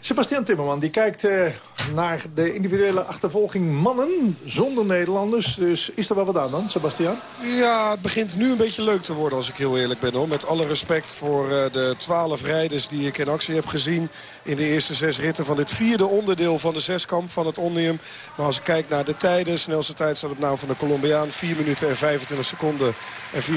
S2: Sebastian Timmerman, die kijkt... Eh, naar de individuele achtervolging mannen zonder Nederlanders. Dus is er wel wat aan dan, Sebastian?
S9: Ja, het begint nu een beetje leuk te worden als ik heel eerlijk ben. Hoor. Met alle respect voor eh, de twaalf rijders die ik in actie heb gezien... in de eerste zes ritten van dit vierde onderdeel van de zeskamp van het Omnium. Maar als ik kijk naar de tijden, snelste tijd staat op naam van de Colombiaan. 4 minuten en 25 seconden en 477.000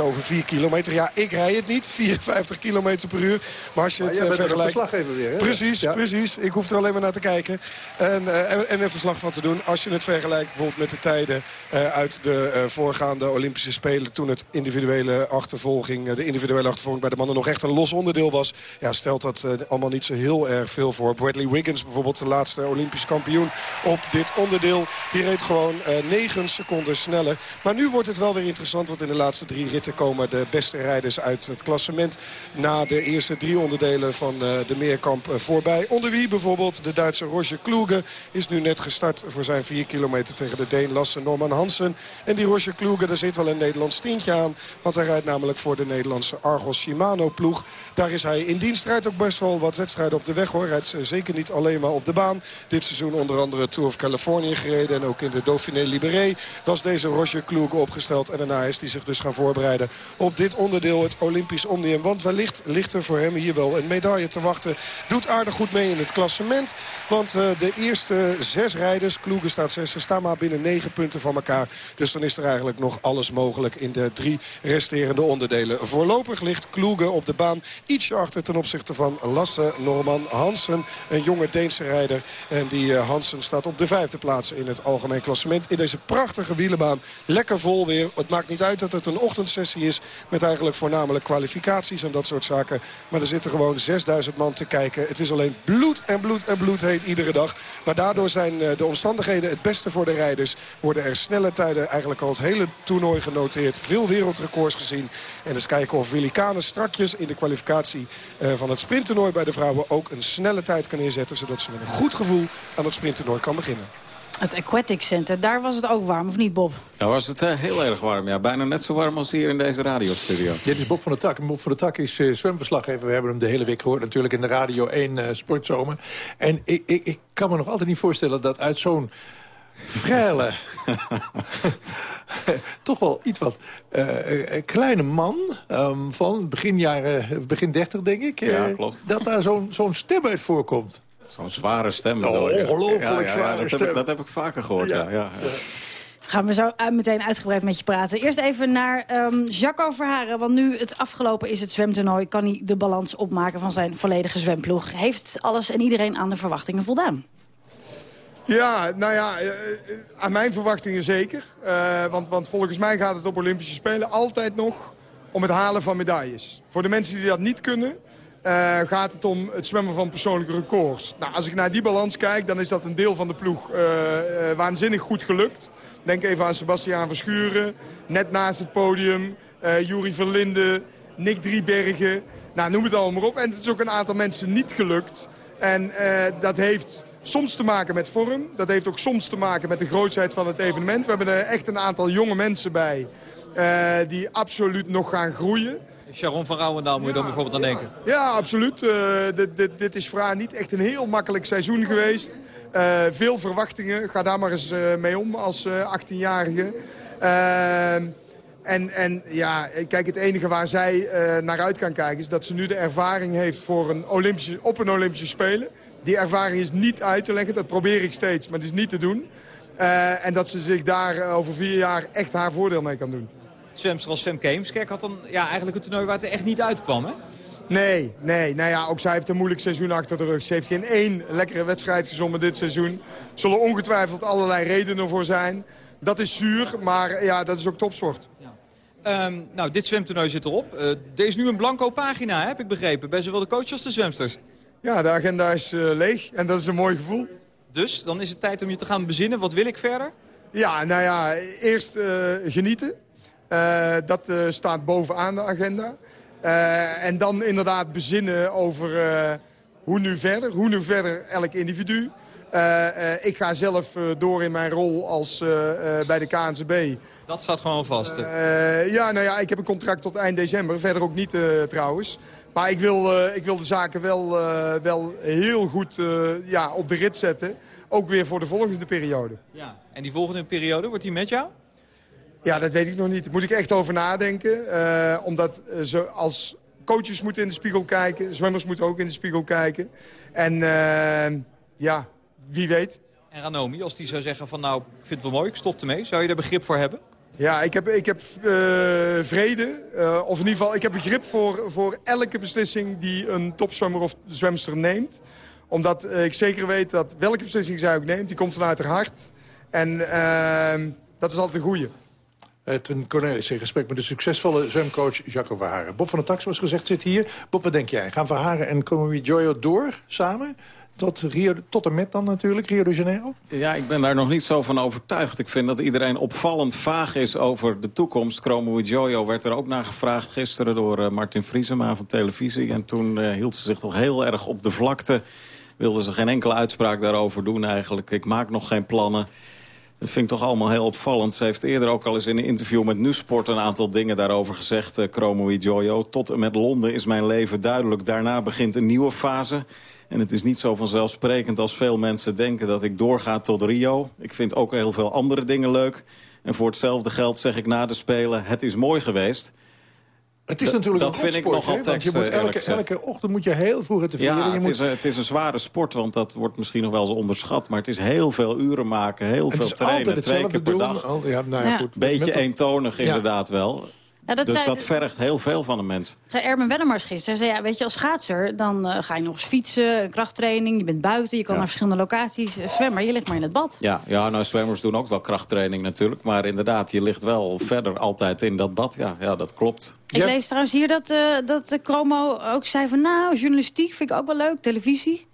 S9: over 4 kilometer. Ja, ik rij het niet, 54 kilometer per uur. Maar als je het eh,
S2: er
S9: vergelijkt...
S2: verslaggever weer, hè?
S9: Precies,
S2: Ja.
S9: precies. Ik hoef alleen maar naar te kijken. En, eh, en, en een verslag van te doen. Als je het vergelijkt bijvoorbeeld met de tijden eh, uit de eh, voorgaande Olympische Spelen. Toen het individuele achtervolging, de individuele achtervolging bij de mannen nog echt een los onderdeel was. Ja, stelt dat allemaal niet zo heel erg veel voor. Bradley Wiggins bijvoorbeeld, de laatste Olympisch kampioen op dit onderdeel. Die reed gewoon eh 9 seconden sneller. Maar nu wordt het wel weer interessant. Want in de laatste drie ritten komen de beste rijders uit het klassement. Na de eerste drie onderdelen van de meerkamp voorbij. Onder wie bijvoorbeeld de Duitse Roger Kloege is nu net gestart voor zijn 4 kilometer tegen de Deen Lasse Norman Hansen. En die Roger Kloege, daar zit wel een Nederlands tintje aan. Want hij rijdt namelijk voor de Nederlandse Argos Shimano ploeg. Daar is hij in dienst. Rijdt ook best wel wat wedstrijden op de weg hoor. Rijdt eh, zeker niet alleen maar op de baan. Dit seizoen onder andere Tour of Californië gereden. En ook in de Dauphiné Libéré was deze Roger Kloege opgesteld. En daarna is hij zich dus gaan voorbereiden op dit onderdeel, het Olympisch Omnium. Want wellicht ligt er voor hem hier wel een medaille te wachten. Doet aardig goed mee in het klassement. Want eh, de eerste zes rijders, Kloege staat zes, ze staan maar binnen negen punten van elkaar. Dus dan is er eigenlijk nog alles mogelijk in de drie resterende onderdelen. Voorlopig ligt Kloege op de baan ietsje achter ten opzichte van Lasse Norman Hansen. Een jonge Deense rijder. En die eh, Hansen staat op de vijfde plaats in het algemeen klassement. In deze prachtige wielenbaan. Lekker vol weer. Het maakt niet uit dat het een ochtendsessie is. Met eigenlijk voornamelijk kwalificaties en dat soort zaken. Maar er zitten gewoon 6000 man te kijken. Het is alleen bloed en bloed en bloed heet iedere dag. Maar daardoor zijn eh, de omstandigheden het beste voor de rijders. Worden er snelle tijden eigenlijk al het hele toernooi genoteerd. Veel wereldrecords gezien. En eens kijken of Willy strakjes in de kwalificatie eh, van het sprinttoernooi bij de vrouwen ook een snelle tijd kan inzetten. Zodat ze met een goed gevoel aan het sprinttoernooi kan beginnen.
S3: Het Aquatic Center, daar was het ook warm, of niet Bob?
S24: Nou was het eh, heel erg warm. Ja, bijna net zo warm als hier in deze radiostudio.
S2: Dit is Bob van der Tak. En Bob van der Tak is eh, zwemverslaggever. We hebben hem de hele week gehoord natuurlijk in de Radio 1 eh, Sportzomer. En ik, ik, ik kan me nog altijd niet voorstellen dat uit zo'n frele... (laughs) toch wel iets wat kleine man ehm, van begin jaren, begin 30 denk ik. eh,
S24: Ja, klopt.
S2: Dat daar zo'n zo'n stem uit voorkomt.
S24: Zo'n zware stem.
S2: Oh, ongelooflijk
S24: Ja, ja, ja,
S2: zware
S24: dat, heb
S2: stem.
S24: ik, dat heb ik vaker gehoord, ja. ja, ja.
S3: Gaan we zo meteen uitgebreid met je praten. Eerst even naar ehm Jacco Verharen. Want nu het afgelopen is het zwemtoernooi... kan hij de balans opmaken van zijn volledige zwemploeg. Heeft alles en iedereen aan de verwachtingen voldaan?
S25: Ja, nou ja, eh, eh, aan mijn verwachtingen zeker. Eh, want, want volgens mij gaat het op Olympische Spelen altijd nog om het halen van medailles. Voor de mensen die dat niet kunnen, gaat het om het zwemmen van persoonlijke records. Nou, als ik naar die balans kijk, dan is dat een deel van de ploeg eh, eh, waanzinnig goed gelukt. Denk even aan Sebastiaan Verschuren, net naast het podium. eh Jurie Verlinde, Nick Driebergen. Nou, noem het allemaal maar op. En het is ook een aantal mensen niet gelukt. En eh, dat heeft soms te maken met vorm. Dat heeft ook soms te maken met de grootheid van het evenement. We hebben er echt een aantal jonge mensen bij eh, die absoluut nog gaan groeien.
S13: Sharon van Rouwendaal moet je dan bijvoorbeeld aan denken.
S25: Ja, absoluut. Eh, dit, dit, dit is voor haar niet echt een heel makkelijk seizoen geweest. Eh, veel verwachtingen. Ga daar maar eens eh, mee om als eh, 18-jarige. Ehm, en, en ja, kijk, het enige waar zij naar uit kan kijken... is dat ze nu de ervaring heeft voor een Olympische, op een Olympische Spelen. Die ervaring is niet uit te leggen. Dat probeer ik steeds, maar dat is niet te doen. En dat ze zich daar over vier jaar echt haar voordeel mee kan doen.
S13: Zwemster als Femke Heemskerk had dan ja, eigenlijk een toernooi waar het er echt niet uitkwam, hè?
S25: Nee, nee. Nou ja, ook zij heeft een moeilijk seizoen achter de rug. Ze heeft geen één lekkere wedstrijd gezongen dit seizoen. Er zullen ongetwijfeld allerlei redenen voor zijn. Dat is zuur, maar ja, dat is ook topsport.
S13: Ehm, nou, dit zwemtoernooi zit erop. Eh, er is nu een blanco pagina, hè, heb ik begrepen. Bij zowel de coach als de zwemsters.
S25: Ja, de agenda is eh, leeg en dat is een mooi gevoel.
S13: Dus, dan is het tijd om je te gaan bezinnen. Wat wil ik verder?
S25: Ja, nou ja, eerst eh, genieten. Eh, dat eh, staat bovenaan de agenda. Eh, en dan inderdaad bezinnen over hoe nu verder. Hoe nu verder elk individu. Ik ga zelf door in mijn rol als, bij de KNZB.
S13: Dat staat gewoon vast.
S25: ja, nou ja, ik heb een contract tot eind december. Verder ook niet trouwens. Maar ik wil, ik wil de zaken wel, wel heel goed ja, op de rit zetten. Ook weer voor de volgende periode.
S13: Ja. En die volgende periode, wordt die met jou?
S25: Ja, dat weet ik nog niet. Daar moet ik echt over nadenken. Eh, omdat eh, zo als coaches moeten in de spiegel kijken. Zwemmers moeten ook in de spiegel kijken. En eh, ja, wie weet.
S13: En Ranomi, als die zou zeggen van nou, ik vind het wel mooi, ik stop ermee. Zou je daar begrip voor hebben?
S25: Ja, ik heb, ik heb vrede. of in ieder geval, ik heb begrip voor, voor elke beslissing die een topzwemmer of zwemster neemt. Omdat ik zeker weet dat welke beslissing zij ook neemt, die komt vanuit haar hart. En dat is altijd een goeie.
S2: Edwin Cornelis in gesprek met de succesvolle zwemcoach Jacco Verharen. Bob van der Tax, zoals gezegd, zit hier. Bob, wat denk jij? Gaan Verharen en Komi Joyo door samen? Tot, tot en met dan natuurlijk, Rio de Janeiro?
S24: Ja, ik ben daar nog niet zo van overtuigd. Ik vind dat iedereen opvallend vaag is over de toekomst. Chromo Jojo werd er ook naar gevraagd gisteren door eh, Martin Vriesema van televisie. En toen eh, hield ze zich toch heel erg op de vlakte. Wilde ze geen enkele uitspraak daarover doen eigenlijk. Ik maak nog geen plannen. Dat vind ik toch allemaal heel opvallend. Ze heeft eerder ook al eens in een interview met Nusport... een aantal dingen daarover gezegd, uh, Chromo Jojo. Tot en met Londen is mijn leven duidelijk. Daarna begint een nieuwe fase. En het is niet zo vanzelfsprekend als veel mensen denken... dat ik doorga tot Rio. Ik vind ook heel veel andere dingen leuk. En voor hetzelfde geld zeg ik na de Spelen... het is mooi geweest.
S2: Het is
S24: Dat-
S2: natuurlijk
S24: dat
S2: een
S24: vind ik nogal?
S2: Want je moet elke, elke ochtend moet je heel vroeg uit de vieren.
S24: Ja,
S2: je
S24: het,
S2: moet,
S24: is, een- het is een zware sport, want dat wordt misschien nog wel eens onderschat. Maar het is heel veel uren maken, heel
S2: het
S24: veel
S2: is altijd
S24: trainen, twee keer per
S2: doen.
S24: dag.
S2: Al- ja, nou ja,
S3: Ja.
S2: goed.
S24: Beetje
S2: Met-
S24: eentonig
S2: Ja.
S24: inderdaad wel.
S3: Ja, dat
S24: dus
S3: zei-
S24: dat vergt heel veel van een mens.
S3: zei Ermen Wennemars gisteren. Hij zei, ja, weet je, als schaatser, dan eh, ga je nog eens fietsen, een krachttraining. Je bent buiten, je kan
S24: Ja.
S3: naar verschillende locaties eh, zwemmen. Je ligt maar in het bad.
S24: Ja, ja, nou zwemmers doen ook wel krachttraining natuurlijk. Maar inderdaad, je ligt wel verder altijd in dat bad. Ja, ja dat klopt.
S3: Ik lees trouwens hier dat, eh dat de Chromo ook zei van... nou, journalistiek vind ik ook wel leuk, televisie.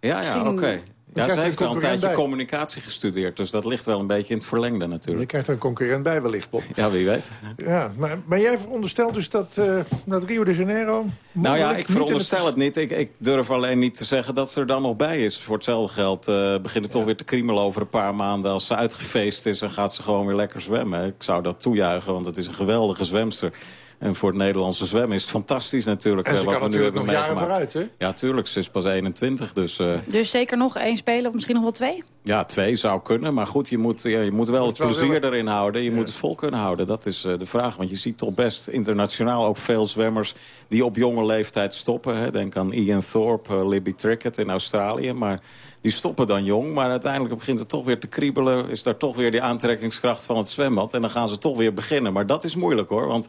S24: Ja, ja,
S3: Misschien-
S24: oké. Ja,
S2: krijgt
S24: ze heeft
S2: een
S24: wel een tijdje
S2: bij.
S24: communicatie gestudeerd. Dus dat ligt wel een beetje in het verlengde
S2: Je
S24: natuurlijk.
S2: krijgt er een concurrent bij wellicht, Bob.
S24: Ja, wie weet.
S2: Ja, maar, maar jij veronderstelt dus dat, eh, dat Rio de Janeiro...
S24: Nou ja, ik veronderstel het niet. Ik, ik durf alleen niet te zeggen dat ze er dan nog bij is. Voor hetzelfde geld eh begint het toch weer te kriemelen over een paar maanden. Als ze uitgefeest is, dan gaat ze gewoon weer lekker zwemmen. Ik zou dat toejuichen, want het is een geweldige zwemster. En voor het Nederlandse zwemmen is het fantastisch natuurlijk.
S2: En
S24: eh,
S2: ze
S24: wat
S2: kan
S24: we nu
S2: natuurlijk
S24: hebben
S2: nog jaren
S24: meegemaakt.
S2: vooruit, hè?
S24: Ja, tuurlijk. Ze is pas 21, dus... eh,
S3: Dus zeker nog één spelen of misschien nog wel twee?
S24: ja, twee zou kunnen. Maar goed, je moet, ja, je moet wel het
S2: wel
S24: plezier
S2: willen.
S24: erin houden. Je moet het vol kunnen houden. Dat is eh, de vraag. Want je ziet toch best internationaal ook veel zwemmers... die op jonge leeftijd stoppen. Hè. Denk aan Ian Thorpe, Libby Trickett in Australië. Maar die stoppen dan jong. Maar uiteindelijk begint het toch weer te kriebelen. Is daar toch weer die aantrekkingskracht van het zwembad. En dan gaan ze toch weer beginnen. Maar dat is moeilijk hoor. Want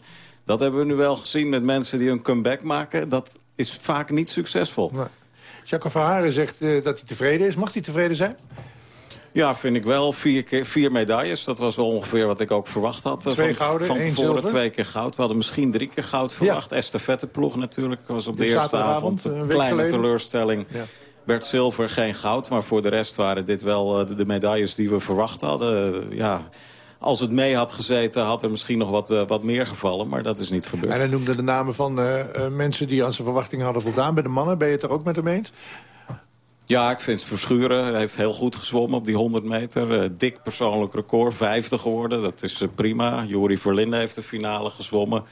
S24: dat hebben we nu wel gezien met mensen die een comeback maken. Dat is vaak niet succesvol.
S2: Nee. Jacques Verharen zegt eh, dat hij tevreden is. Mag hij tevreden zijn?
S24: Ja, vind ik wel. Vier, keer, vier medailles. Dat was wel ongeveer wat ik ook verwacht had. eh,
S2: Twee
S24: van,
S2: gouden,
S24: van tevoren
S2: zilver.
S24: twee keer goud. We hadden misschien drie keer goud verwacht. Estafetteploeg natuurlijk. was op de eerste avond
S2: een
S24: kleine
S2: geleden.
S24: teleurstelling.
S2: Ja.
S24: Werd zilver, geen goud. Maar voor de rest waren dit wel eh, de, medailles die we verwacht hadden. Ja, als het mee had gezeten, had er misschien nog wat, eh, wat meer gevallen. Maar dat is niet gebeurd.
S2: En hij noemde de namen van eh, eh, mensen die aan zijn verwachtingen hadden voldaan. Bij de mannen, ben je het er ook met hem eens?
S24: Ja, ik vind Verschuren Hij heeft heel goed gezwommen op die 100 meter. Dik persoonlijk record, vijfde geworden. Dat is prima. Jori Verlinde heeft de finale gezwommen.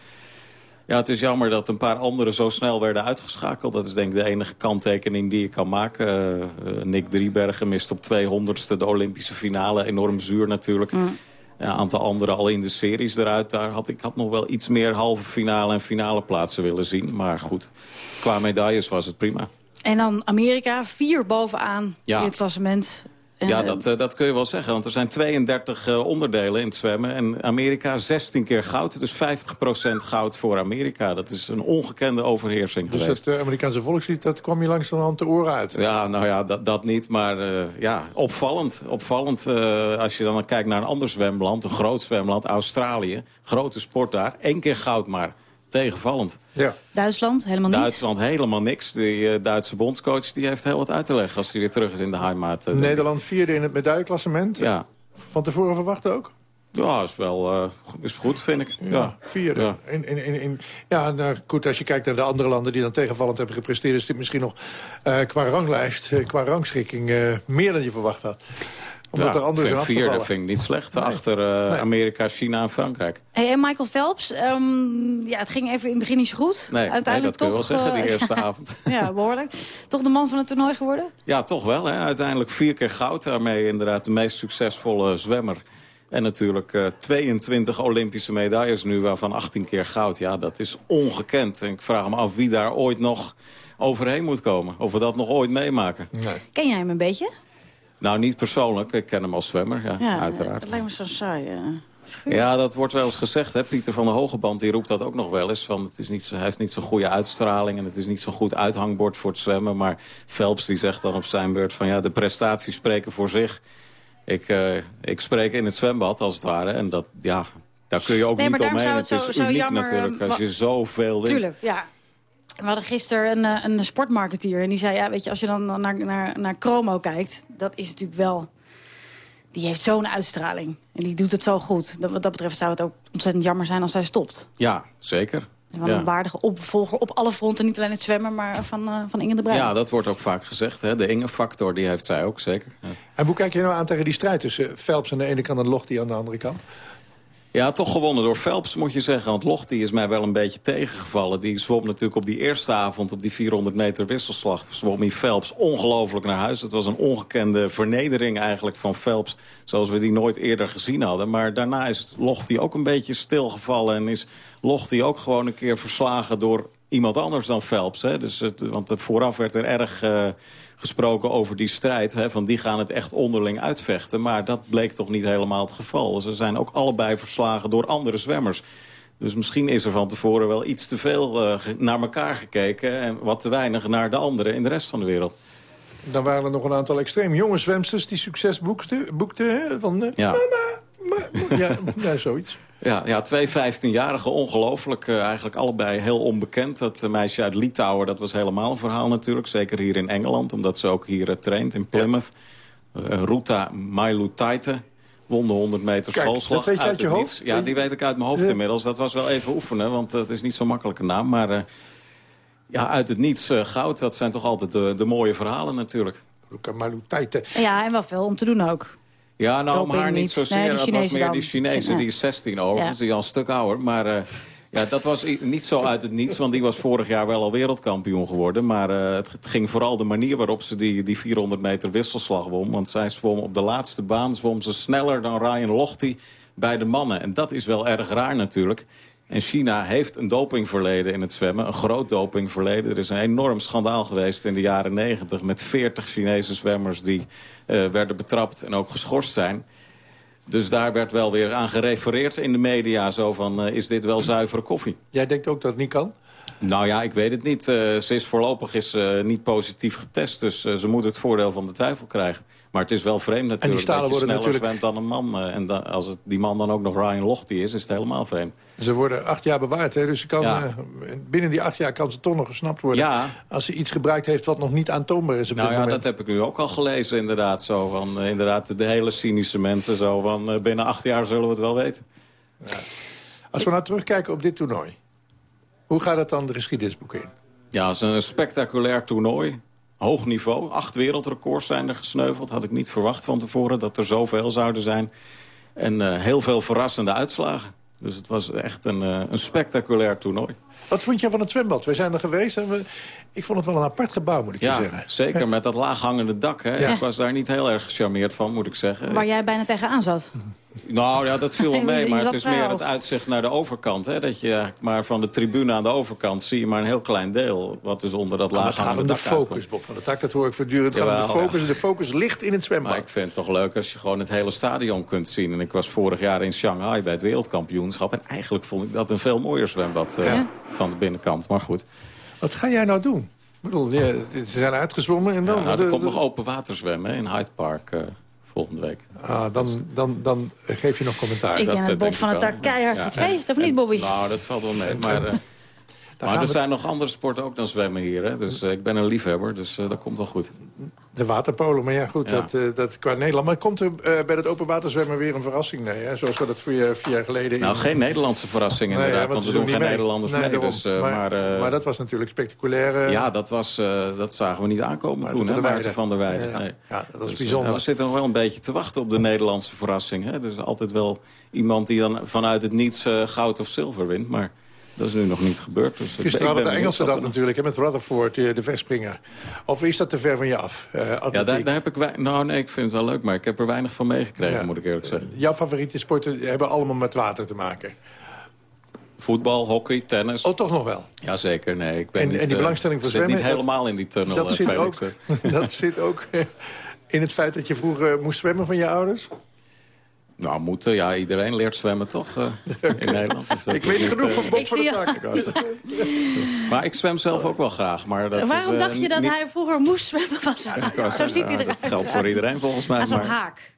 S24: Ja, het is jammer dat een paar anderen zo snel werden uitgeschakeld. Dat is denk ik de enige kanttekening die je kan maken. Nick Driebergen mist op 200ste de Olympische finale. Enorm zuur natuurlijk. Ja, een aantal anderen al in de series eruit. Daar had ik had nog wel iets meer halve finale en finale plaatsen willen zien. Maar goed, qua medailles was het prima.
S3: En dan Amerika, vier bovenaan
S24: Ja.
S3: in het klassement.
S24: Ja,
S3: eh,
S24: dat, eh, dat kun je wel zeggen. Want er zijn 32 eh, onderdelen in het zwemmen. En Amerika 16 keer goud. Dus 50% goud voor Amerika. Dat is een ongekende overheersing
S2: Dus
S24: geweest.
S2: dat eh, Amerikaanse volkslied, dat kwam je langs de oren uit.
S24: Ja, nou ja, dat, dat niet. Maar ja, opvallend. Opvallend als je dan kijkt naar een ander zwemland. Een groot zwemland, Australië. Grote sport daar. Eén keer goud maar. Tegenvallend.
S2: Ja.
S3: Duitsland, helemaal niet.
S24: Duitsland helemaal niks. Die eh, Duitse bondscoach die heeft heel wat uit te leggen... als hij weer terug is in de heimaat. denk ik.
S2: Nederland vierde in het medailleklassement.
S24: Ja.
S2: Van tevoren verwacht ook?
S24: Ja, is wel eh, is goed, vind ik. Ja,
S2: Ja, vierde.
S24: Ja.
S2: In, in, in, in- ja, nou, goed, als je kijkt naar de andere landen die dan tegenvallend hebben gepresteerd... is dit misschien nog eh, qua ranglijst, eh, qua rangschikking... eh, meer dan je verwacht had. Omdat
S24: Ja,
S2: er zijn
S24: vierde vind ik niet slecht. Achter eh,
S2: Nee.
S24: Amerika, China en Frankrijk.
S3: Hey, en Michael Phelps, ehm, ja, het ging even in het begin niet zo goed.
S24: Nee,
S3: Uiteindelijk
S24: nee, dat kun je
S3: toch,
S24: wel zeggen, die
S3: eh,
S24: eerste (laughs)
S3: ja,
S24: avond. (laughs)
S3: Ja, behoorlijk. Toch de man van het toernooi geworden?
S24: Ja, toch wel. Hè? Uiteindelijk vier keer goud. Daarmee inderdaad de meest succesvolle zwemmer. En natuurlijk eh, 22 Olympische medailles nu, waarvan 18 keer goud. Ja, dat is ongekend. En ik vraag me af wie daar ooit nog overheen moet komen. Of we dat nog ooit meemaken.
S3: Ken jij hem een beetje?
S24: Nou, niet persoonlijk. Ik ken hem als zwemmer, ja,
S3: Ja,
S24: uiteraard.
S3: Het lijkt me zo saai. eh, figuur.
S24: Ja, dat wordt wel eens gezegd. Hè? Pieter van der Hogeband die roept dat ook nog wel eens. Van, het is niet zo, hij heeft niet zo'n goede uitstraling en het is niet zo'n goed uithangbord voor het zwemmen. Maar Phelps die zegt dan op zijn beurt van ja, de prestaties spreken voor zich. Ik, eh, ik spreek in het zwembad als het ware. En dat, ja, daar kun je ook
S3: Nee,
S24: niet omheen. Het
S3: het
S24: is
S3: zo- zo
S24: uniek
S3: jammer,
S24: natuurlijk
S3: eh,
S24: als je zoveel wint.
S3: Tuurlijk, ja. We hadden gisteren een, eh, een sportmarketeer. En die zei, ja, weet je, als je dan naar, naar, naar Chromo kijkt... dat is natuurlijk wel... Die heeft zo'n uitstraling. En die doet het zo goed. Dat, wat dat betreft zou het ook ontzettend jammer zijn als hij stopt.
S24: Ja, zeker.
S3: Wel
S24: Ja.
S3: een waardige opvolger op alle fronten. Niet alleen het zwemmen, maar van, eh, van Inge de Bruin.
S24: ja, dat wordt ook vaak gezegd. Hè? De Inge-factor, die heeft zij ook zeker. Ja.
S2: En hoe kijk je nou aan tegen die strijd tussen Phelps aan de ene kant... en Lochte aan de andere kant?
S24: Ja, toch gewonnen door Phelps, moet je zeggen. Want Lochte is mij wel een beetje tegengevallen. Die zwom natuurlijk op die eerste avond op die 400 meter wisselslag. Zwom hij Phelps ongelooflijk naar huis. Het was een ongekende vernedering eigenlijk van Phelps. Zoals we die nooit eerder gezien hadden. Maar daarna is Lochte ook een beetje stilgevallen. En is Lochte ook gewoon een keer verslagen door iemand anders dan Phelps. Hè? Dus het, want vooraf werd er erg eh, gesproken over die strijd. Hè? Van die gaan het echt onderling uitvechten. Maar dat bleek toch niet helemaal het geval. Ze zijn ook allebei verslagen door andere zwemmers. Dus misschien is er van tevoren wel iets te veel eh, naar elkaar gekeken... en wat te weinig naar de anderen in de rest van de wereld.
S2: Dan waren er nog een aantal extreem jonge zwemsters... die succes boekten, van... eh,
S24: Ja.
S2: Ja, ja, zoiets.
S24: Ja, ja twee 15-jarigen, ongelooflijk. eh, eigenlijk allebei heel onbekend. Dat eh, meisje uit Litouwen, dat was helemaal een verhaal natuurlijk. Zeker hier in Engeland, omdat ze ook hier eh, traint in Plymouth. Ruta Mailutaite won de 100 meter
S2: Kijk,
S24: schoolslag.
S2: dat weet je uit je
S24: het
S2: hoofd?
S24: niets. Ja, die weet ik uit mijn hoofd
S2: Ja.
S24: inmiddels. Dat was wel even oefenen, want het is niet zo'n makkelijke naam. Maar eh, ja, uit het niets goud, dat zijn toch altijd de, de mooie verhalen natuurlijk.
S2: Luca Malutaite.
S3: Ja, en wel veel om te doen ook.
S24: Ja, nou, om haar niet zozeer.
S3: Nee,
S24: het was meer
S3: dan.
S24: die Chinese, die is 16 overigens,
S3: Ja.
S24: die is al een stuk ouder. Maar eh, ja, dat was niet zo uit het niets, want die was vorig jaar wel al wereldkampioen geworden. Maar eh, het, het ging vooral de manier waarop ze die, die 400 meter wisselslag won. Want zij zwom op de laatste baan zwom ze sneller dan Ryan Lochte bij de mannen. En dat is wel erg raar natuurlijk. En China heeft een dopingverleden in het zwemmen. Een groot dopingverleden. Er is een enorm schandaal geweest in de jaren 90... met 40 Chinese zwemmers die eh, werden betrapt en ook geschorst zijn. Dus daar werd wel weer aan gerefereerd in de media. Zo van, eh, is dit wel zuivere koffie?
S2: Jij denkt ook dat het niet kan?
S24: Nou ja, ik weet het niet. Eh, ze is voorlopig is, niet positief getest. Dus ze moet het voordeel van de twijfel krijgen. Maar het is wel vreemd natuurlijk
S2: stalen
S24: dat je sneller
S2: natuurlijk-
S24: zwemt dan een man. en dan, als het, die man dan ook nog Ryan Lochte is, is het helemaal vreemd.
S2: Ze worden acht jaar bewaard, hè? dus ze kan,
S24: Ja.
S2: eh, binnen die acht jaar kan ze toch nog gesnapt worden.
S24: Ja.
S2: Als ze iets gebruikt heeft wat nog niet aantoonbaar is op
S24: Nou
S2: dit
S24: ja,
S2: moment.
S24: dat heb ik nu ook al gelezen inderdaad. Zo van, eh, inderdaad, de hele cynische mensen. Zo van, eh, binnen acht jaar zullen we het wel weten.
S2: Als we nou terugkijken op dit toernooi. Hoe gaat het dan de geschiedenisboeken in?
S24: Ja, het is een spectaculair toernooi. Hoog niveau. Acht wereldrecords zijn er gesneuveld. Had ik niet verwacht van tevoren dat er zoveel zouden zijn. En heel veel verrassende uitslagen. Dus het was echt een, eh, een spectaculair toernooi.
S2: Wat vond je van het zwembad? Wij zijn er geweest en we, ik vond het wel een apart gebouw, moet ik je
S24: Ja,
S2: zeggen.
S24: zeker met dat laaghangende dak. Hè.
S3: Ja.
S24: Ik was daar niet heel erg gecharmeerd van, moet ik zeggen.
S3: Waar jij bijna tegenaan zat.
S24: Nou ja, dat viel wel mee, maar het is meer het uitzicht naar de overkant. Hè? Dat je eigenlijk maar van de tribune aan de overkant zie je maar een heel klein deel... wat dus onder dat
S2: het gaat om de
S24: uitkomt.
S2: focus, Bob van der Tak. Dat hoor ik voortdurend. Het gaat om de focus. En de focus ligt in het zwembad.
S24: Maar ik vind het toch leuk als je gewoon het hele stadion kunt zien. En ik was vorig jaar in Shanghai bij het wereldkampioenschap. En eigenlijk vond ik dat een veel mooier zwembad eh, van de binnenkant. Maar goed,
S2: Wat ga jij nou doen? Ik bedoel, ja, ze zijn uitgezwommen en dan...
S24: ja, nou,
S2: de-
S24: er komt
S2: de-
S24: nog open water zwemmen in Hyde Park eh, volgende week.
S2: Ah, dan, dan, dan geef je nog commentaar.
S3: Ik
S24: Dat,
S3: denk dat Bob
S24: denk
S3: van
S24: wel.
S3: Tak keihard
S24: Ja.
S3: het feest, of
S24: En-
S3: niet, Bobby?
S24: Nou, dat valt wel mee. Maar eh, (laughs)
S2: Daar
S24: maar er
S2: we-
S24: zijn nog andere sporten ook dan zwemmen hier. Hè? Dus eh, ik ben een liefhebber, dus eh, dat komt wel goed.
S2: De waterpolen, maar ja goed,
S24: Ja.
S2: Dat, eh, dat qua Nederland. Maar komt er bij het open waterzwemmen weer een verrassing? Nee, hè? zoals we dat vier, vier jaar geleden...
S24: Nou,
S2: in-
S24: geen Nederlandse verrassing
S2: Nee,
S24: inderdaad,
S2: ja,
S24: want we doen geen
S2: mee.
S24: Nederlanders
S2: Nee,
S24: mee. Dus,
S2: maar,
S24: maar,
S2: maar dat was natuurlijk spectaculair.
S24: Ja, dat, was, dat zagen we niet aankomen
S2: Maarten
S24: toen, hè, Maarten van der Weijden.
S2: Ja,
S24: Nee.
S2: ja, dat was
S24: Dus,
S2: bijzonder.
S24: we zitten nog wel een beetje te wachten op de Nederlandse verrassing. Hè? Dus altijd wel iemand die dan vanuit het niets goud of zilver wint. Maar dat is nu nog niet gebeurd. Dus
S2: Gisteren hadden de Engelsen dat natuurlijk, hè, met Rutherford, eh, de verspringer. Of is dat te ver van je af? eh,
S24: Ja, daar, daar heb ik Nou, nee, ik vind het wel leuk, maar ik heb er weinig van meegekregen,
S2: Ja.
S24: moet ik eerlijk zeggen.
S2: Jouw favoriete sporten hebben allemaal met water te maken.
S24: Voetbal, hockey, tennis.
S2: Oh, toch nog wel?
S24: Jazeker, nee. Ik ben
S2: En-
S24: niet,
S2: en die
S24: eh,
S2: belangstelling voor
S24: zit
S2: zwemmen,
S24: niet
S2: dat-
S24: helemaal in die tunnel,
S2: dat,
S24: eh,
S2: zit
S24: Felix.
S2: ook, (laughs) dat zit ook eh, in het feit dat je vroeger moest zwemmen van je ouders?
S24: Nou, moeten, ja, iedereen leert zwemmen toch eh, (laughs) in Nederland. Dus
S2: Ik
S24: is
S2: weet
S24: niet,
S2: genoeg
S24: eh,
S2: van Bob
S26: Ik
S2: van Tak.
S24: zeggen. (laughs) Maar ik zwem zelf ook wel graag. Maar dat
S26: Waarom
S24: is, eh,
S26: dacht je dat
S24: niet-
S26: hij vroeger moest zwemmen? Was (laughs)
S24: wou
S26: zo ziet hij
S24: ja,
S26: eruit.
S24: Dat geldt voor iedereen volgens mij.
S26: Aan zo'n
S24: maar-
S26: haak.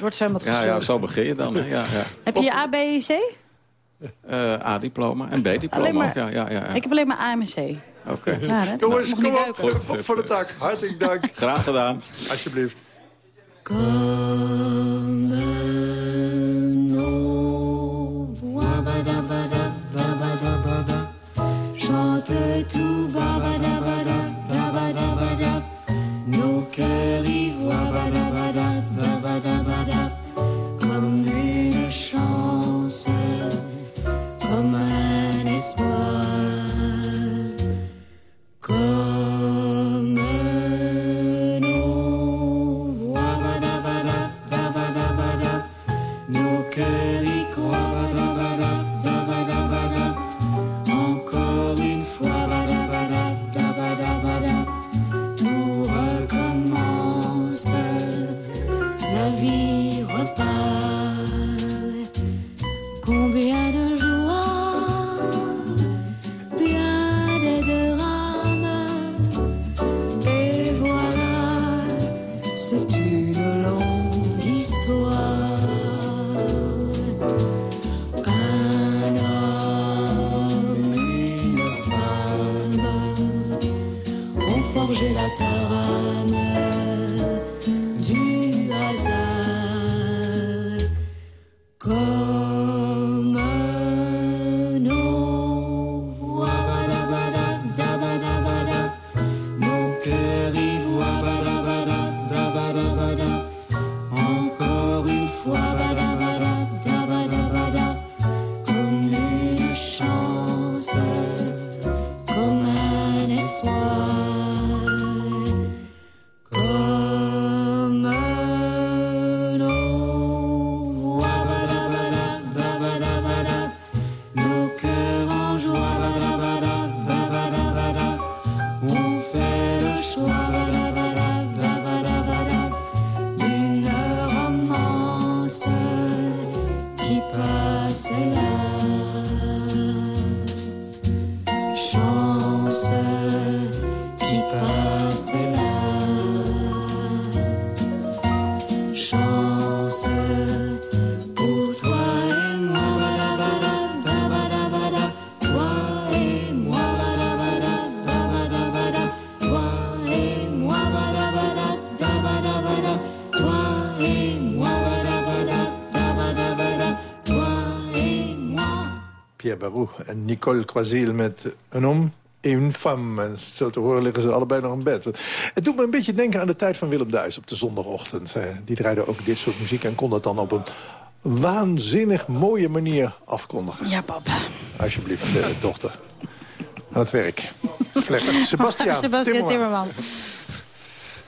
S26: Wordt zwembad
S24: Ja, ja, zo begin je dan. Hè? Ja, ja.
S26: Heb je je A, B, C?
S24: Eh, A-diploma en B-diploma
S26: Alleen maar-
S24: ook. Ja, ja, ja, ja.
S26: Ik heb alleen maar A en C.
S24: Oké.
S26: Ja?
S2: Jongens, kom
S26: niet
S2: op. Bob van der Tak, hartelijk dank.
S24: Graag gedaan.
S2: Alsjeblieft.
S3: Nos cœurs ivoires badabada, dabadabada,
S2: Barou en Nicole Croisille met een om. Een femme. En zo te horen liggen ze allebei nog in bed. Het doet me een beetje denken aan de tijd van Willem Duis op de zondagochtend. Die draaide ook dit soort muziek en kon dat dan op een waanzinnig mooie manier afkondigen.
S26: Ja, pap.
S2: Alsjeblieft, eh, dochter. Aan het werk. Vlekker. (laughs) Sebastian,
S26: Sebastian
S2: Timmerman.
S26: Timmerman.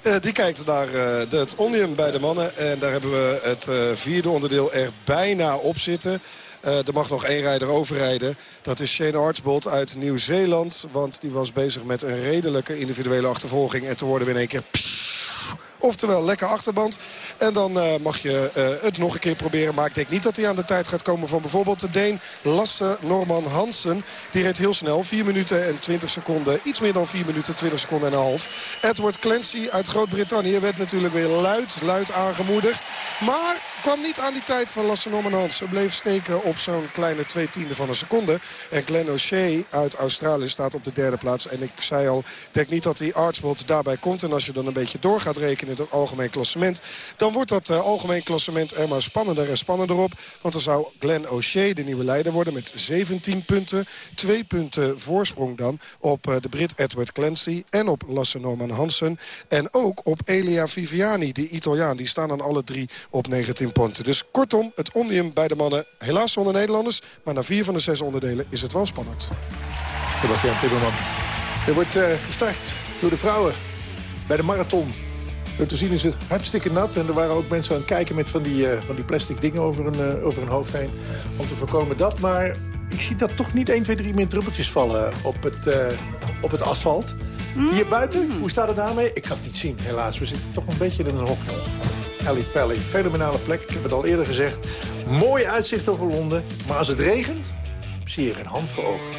S9: Eh, die kijkt naar eh, het Omnium bij de mannen. En daar hebben we het eh, vierde onderdeel er bijna op zitten. Eh, er mag nog één rijder overrijden. Dat is Shane Archbold uit Nieuw-Zeeland. Want die was bezig met een redelijke individuele achtervolging. En toen worden we in één keer Oftewel, lekker achterband. En dan eh, mag je eh, het nog een keer proberen. Maar ik denk niet dat hij aan de tijd gaat komen van bijvoorbeeld de Deen Lasse Norman Hansen. Die reed heel snel. 4 minuten en 20 seconden. Iets meer dan 4 minuten, 20 seconden en een half. Edward Clancy uit Groot-Brittannië werd natuurlijk weer luid, luid aangemoedigd. Maar kwam niet aan die tijd van Lasse Norman Hansen. Bleef steken op zo'n kleine twee tiende van een seconde. En Glenn O'Shea uit Australië staat op de derde plaats. En ik zei al, denk niet dat die Archbold daarbij komt. En als je dan een beetje door gaat rekenen in het algemeen klassement... dan wordt dat uh, algemeen klassement er maar spannender en spannender op. Want dan zou Glenn O'Shea de nieuwe leider worden met 17 punten. Twee punten voorsprong dan op uh, de Brit Edward Clancy en op Lasse Norman Hansen. En ook op Elia Viviani, die Italiaan. Die staan dan alle drie op 19 punten. Dus kortom, het omnium bij de mannen helaas zonder Nederlanders. Maar na vier van de zes onderdelen is het wel spannend.
S2: Sebastian Timmerman. Er wordt uh, gestart door de vrouwen bij de marathon. Door te zien is het hartstikke nat. En er waren ook mensen aan het kijken met van die, uh, van die plastic dingen over een, uh, over een hoofd heen. Om te voorkomen dat. Maar ik zie dat toch niet 1, 2, 3 meer druppeltjes vallen op het, uh, op het asfalt. Mm. Hier buiten, hoe staat het daarmee? Ik kan het niet zien, helaas. We zitten toch een beetje in een hok nog. Ellie Pelly, fenomenale plek. Ik heb het al eerder gezegd. Mooi uitzicht over Londen. Maar als het regent, zie je geen hand voor ogen.